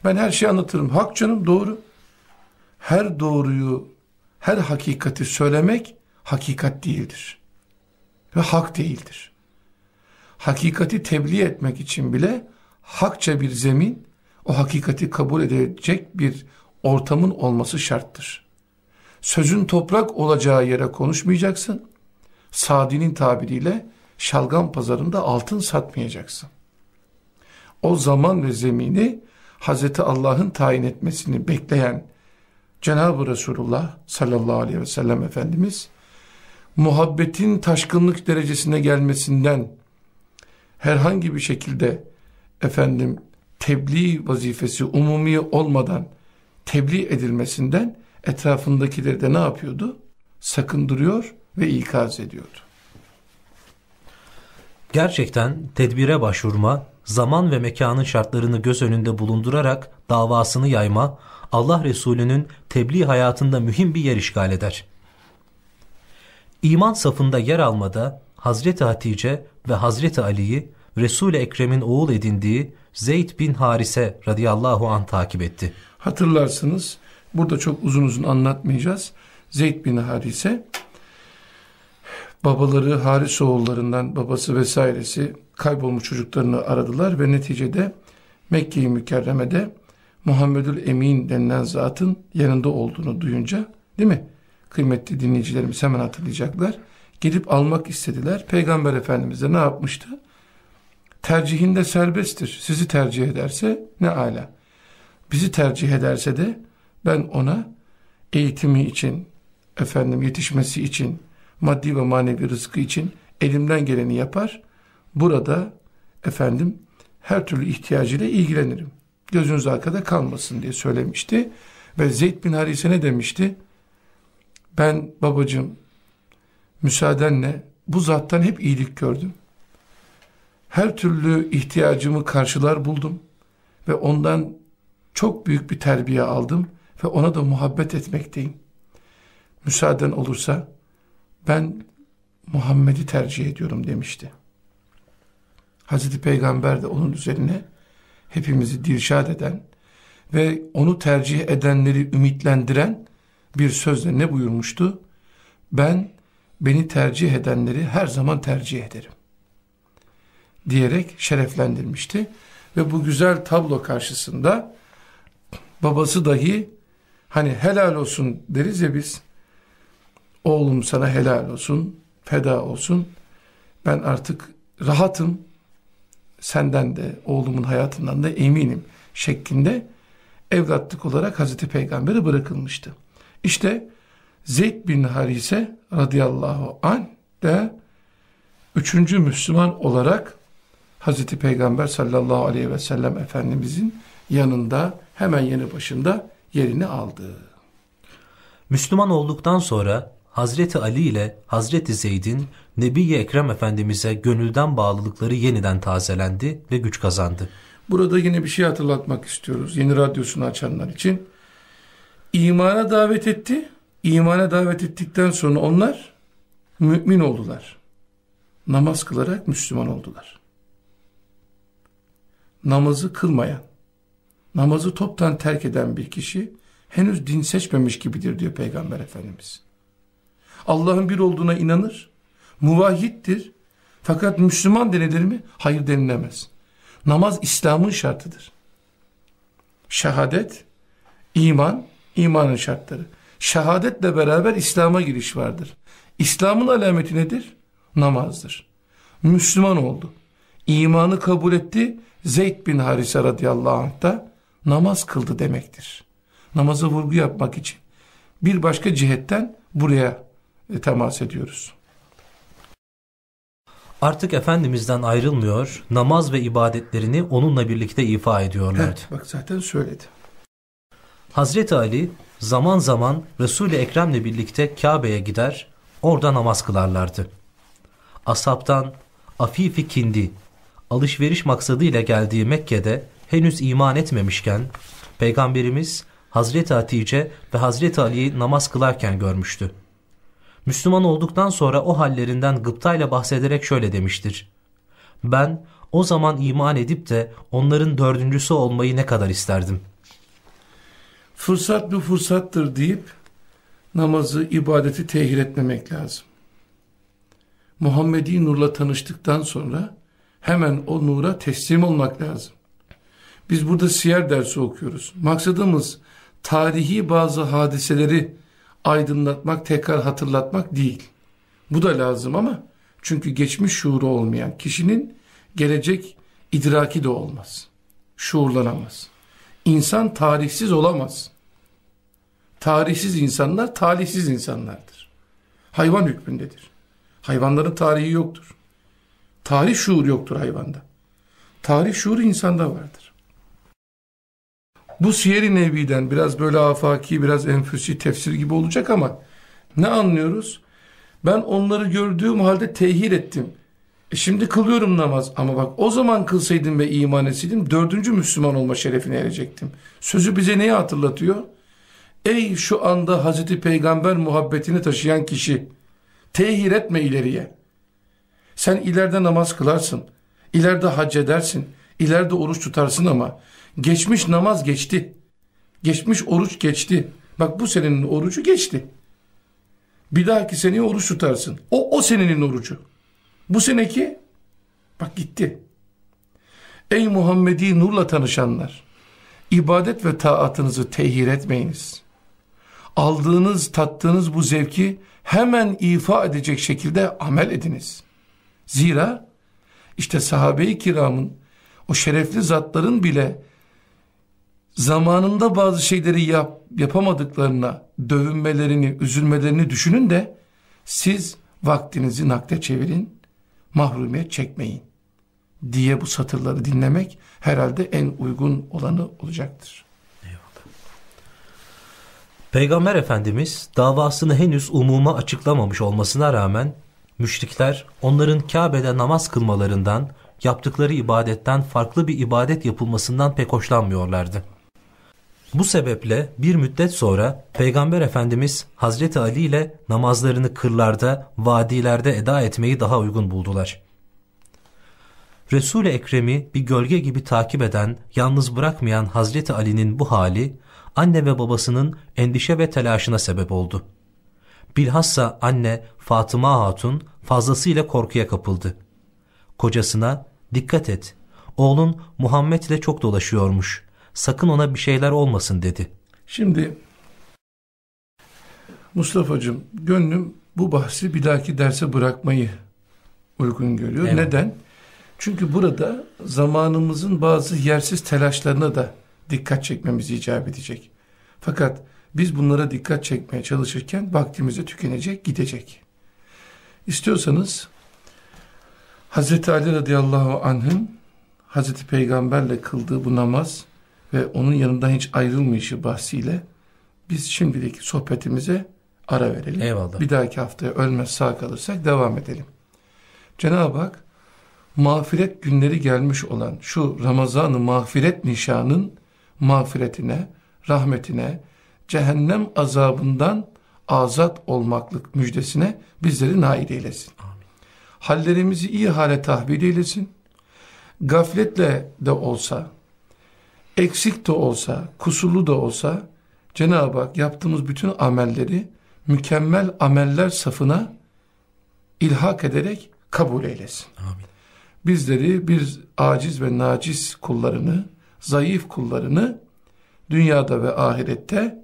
Ben her şeyi anlatırım. Hak canım doğru. Her doğruyu, her hakikati söylemek hakikat değildir. ve hak değildir. Hakikati tebliğ etmek için bile hakça bir zemin, o hakikati kabul edecek bir ortamın olması şarttır. Sözün toprak olacağı yere konuşmayacaksın. Sadi'nin tabiriyle şalgam pazarında altın satmayacaksın. O zaman ve zemini Hazreti Allah'ın tayin etmesini bekleyen Cenab-ı Resulullah sallallahu aleyhi ve sellem Efendimiz muhabbetin taşkınlık derecesine gelmesinden herhangi bir şekilde efendim tebliğ vazifesi umumi olmadan tebliğ edilmesinden etrafındakileri de ne yapıyordu? Sakındırıyor ve ikaz ediyordu. Gerçekten tedbire başvurma, zaman ve mekanın şartlarını göz önünde bulundurarak davasını yayma, Allah Resulü'nün tebliğ hayatında mühim bir yer işgal eder. İman safında yer almada Hazreti Hatice ve Hazreti Ali'yi Resul-i Ekrem'in oğul edindiği Zeyd bin Harise radıyallahu an takip etti. Hatırlarsınız burada çok uzun uzun anlatmayacağız. Zeyd bin Harise babaları Haris oğullarından babası vesairesi kaybolmuş çocuklarını aradılar ve neticede Mekke-i Mükerreme'de Muhammedül Emin denilen zatın yanında olduğunu duyunca değil mi? Kıymetli dinleyicilerimiz hemen hatırlayacaklar. Gidip almak istediler. Peygamber Efendimiz de ne yapmıştı? Tercihinde serbesttir. Sizi tercih ederse ne ala. Bizi tercih ederse de ben ona eğitimi için, efendim yetişmesi için, maddi ve manevi rızkı için elimden geleni yapar. Burada efendim her türlü ihtiyacıyla ilgilenirim. Gözünüz arkada kalmasın diye söylemişti. Ve Zeyd bin Harise ne demişti? Ben babacığım müsaadenle bu zattan hep iyilik gördüm. Her türlü ihtiyacımı karşılar buldum ve ondan çok büyük bir terbiye aldım ve ona da muhabbet etmekteyim. Müsaaden olursa ben Muhammed'i tercih ediyorum demişti. Hazreti Peygamber de onun üzerine hepimizi dirşad eden ve onu tercih edenleri ümitlendiren bir sözle ne buyurmuştu? Ben beni tercih edenleri her zaman tercih ederim. Diyerek şereflendirmişti. Ve bu güzel tablo karşısında babası dahi hani helal olsun deriz ya biz oğlum sana helal olsun feda olsun ben artık rahatım senden de oğlumun hayatından da eminim şeklinde evlatlık olarak Hazreti Peygamber'e bırakılmıştı. İşte Zeyd bin Harise radıyallahu anh de üçüncü Müslüman olarak Hazreti Peygamber sallallahu aleyhi ve sellem Efendimizin yanında hemen yanı başında yerini aldı. Müslüman olduktan sonra Hazreti Ali ile Hazreti Zeyd'in Nebi-i Ekrem Efendimiz'e gönülden bağlılıkları yeniden tazelendi ve güç kazandı. Burada yine bir şey hatırlatmak istiyoruz yeni radyosunu açanlar için. İmana davet etti. İmana davet ettikten sonra onlar mümin oldular. Namaz kılarak Müslüman oldular. Namazı kılmayan, namazı toptan terk eden bir kişi henüz din seçmemiş gibidir diyor Peygamber Efendimiz. Allah'ın bir olduğuna inanır, muvahhiddir. Fakat Müslüman denilir mi? Hayır denilemez. Namaz İslam'ın şartıdır. Şehadet, iman, imanın şartları. Şehadetle beraber İslam'a giriş vardır. İslam'ın alameti nedir? Namazdır. Müslüman oldu. İmanı kabul etti. Zeyd bin Harise radıyallahu anh da namaz kıldı demektir. Namaza vurgu yapmak için bir başka cihetten buraya temas ediyoruz. Artık Efendimiz'den ayrılmıyor, namaz ve ibadetlerini onunla birlikte ifa ediyorlardı. Evet, bak zaten söyledi. Hazreti Ali zaman zaman Resul-i Ekrem'le birlikte Kabe'ye gider, orada namaz kılarlardı. Ashabtan Afifi Kindi, alışveriş maksadıyla geldiği Mekke'de henüz iman etmemişken, Peygamberimiz Hazreti Hatice ve Hazreti Ali'yi namaz kılarken görmüştü. Müslüman olduktan sonra o hallerinden gıptayla bahsederek şöyle demiştir. Ben o zaman iman edip de onların dördüncüsü olmayı ne kadar isterdim. Fırsat bir fırsattır deyip namazı, ibadeti tehir etmemek lazım. Muhammedi nurla tanıştıktan sonra hemen o nura teslim olmak lazım. Biz burada siyer dersi okuyoruz. Maksadımız tarihi bazı hadiseleri aydınlatmak, tekrar hatırlatmak değil. Bu da lazım ama çünkü geçmiş şuuru olmayan kişinin gelecek idraki de olmaz. Şuurlanamaz. İnsan tarihsiz olamaz. Tarihsiz insanlar talihsiz insanlardır. Hayvan hükmündedir. Hayvanların tarihi yoktur. Tarih şuur yoktur hayvanda. Tarih şuuru insanda vardır. Bu Siyer-i Nebi'den biraz böyle afaki, biraz enfüsi tefsir gibi olacak ama ne anlıyoruz? Ben onları gördüğüm halde tehir ettim. E şimdi kılıyorum namaz ama bak o zaman kılsaydım ve iman etseydim dördüncü Müslüman olma şerefine erecektim. Sözü bize neyi hatırlatıyor? Ey şu anda Hazreti Peygamber muhabbetini taşıyan kişi tehir etme ileriye. Sen ileride namaz kılarsın, ileride hac edersin, ileride oruç tutarsın ama geçmiş namaz geçti. Geçmiş oruç geçti. Bak bu senenin orucu geçti. Bir dahaki seneye oruç tutarsın. O, o senenin orucu. Bu seneki bak gitti. Ey Muhammedi nurla tanışanlar ibadet ve taatınızı tehir etmeyiniz. Aldığınız, tattığınız bu zevki hemen ifa edecek şekilde amel ediniz. Zira işte sahabe-i kiramın o şerefli zatların bile zamanında bazı şeyleri yap, yapamadıklarına dövünmelerini, üzülmelerini düşünün de siz vaktinizi nakde çevirin, mahrumiyet çekmeyin diye bu satırları dinlemek herhalde en uygun olanı olacaktır. Peygamber Efendimiz davasını henüz umuma açıklamamış olmasına rağmen müşrikler onların Kabe'de namaz kılmalarından, yaptıkları ibadetten farklı bir ibadet yapılmasından pek hoşlanmıyorlardı. Bu sebeple bir müddet sonra Peygamber Efendimiz Hazreti Ali ile namazlarını kırlarda, vadilerde eda etmeyi daha uygun buldular. Resul-i Ekrem'i bir gölge gibi takip eden, yalnız bırakmayan Hazreti Ali'nin bu hali, anne ve babasının endişe ve telaşına sebep oldu. Bilhassa anne Fatıma Hatun fazlasıyla korkuya kapıldı. Kocasına, dikkat et, oğlun Muhammed ile çok dolaşıyormuş, sakın ona bir şeyler olmasın dedi. Şimdi Mustafa'cığım gönlüm bu bahsi bir dahaki derse bırakmayı uygun görüyor. Evet. Neden? Çünkü burada zamanımızın bazı yersiz telaşlarına da dikkat çekmemiz icap edecek. Fakat biz bunlara dikkat çekmeye çalışırken vaktimize tükenecek, gidecek. İstiyorsanız Hazreti Ali radıyallahu anh'ın Hazreti Peygamberle kıldığı bu namaz ve onun yanından hiç ayrılmayışı bahsiyle biz şimdilik sohbetimize ara verelim. Eyvallah. Bir dahaki haftaya ölmez sağ kalırsak devam edelim. Cenab-ı Hak mağfiret günleri gelmiş olan şu Ramazan-ı mağfiret nişanın mağfiretine, rahmetine, cehennem azabından azat olmaklık müjdesine bizleri nail eylesin. Amin. Hallerimizi iyi hale tahvil eylesin. Gafletle de olsa, eksik de olsa, kusurlu da olsa Cenab-ı Hak yaptığımız bütün amelleri mükemmel ameller safına ilhak ederek kabul eylesin. Amin. Bizleri bir aciz ve naciz kullarını, zayıf kullarını dünyada ve ahirette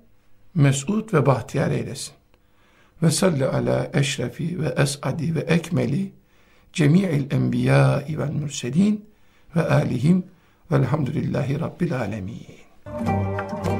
mesut ve bahtiyar eylesin. Ve salli ala eşrefi ve es'adi ve ekmeli جميع الأنبياء والمرسلين وآلهم والحمد لله رب العالمين.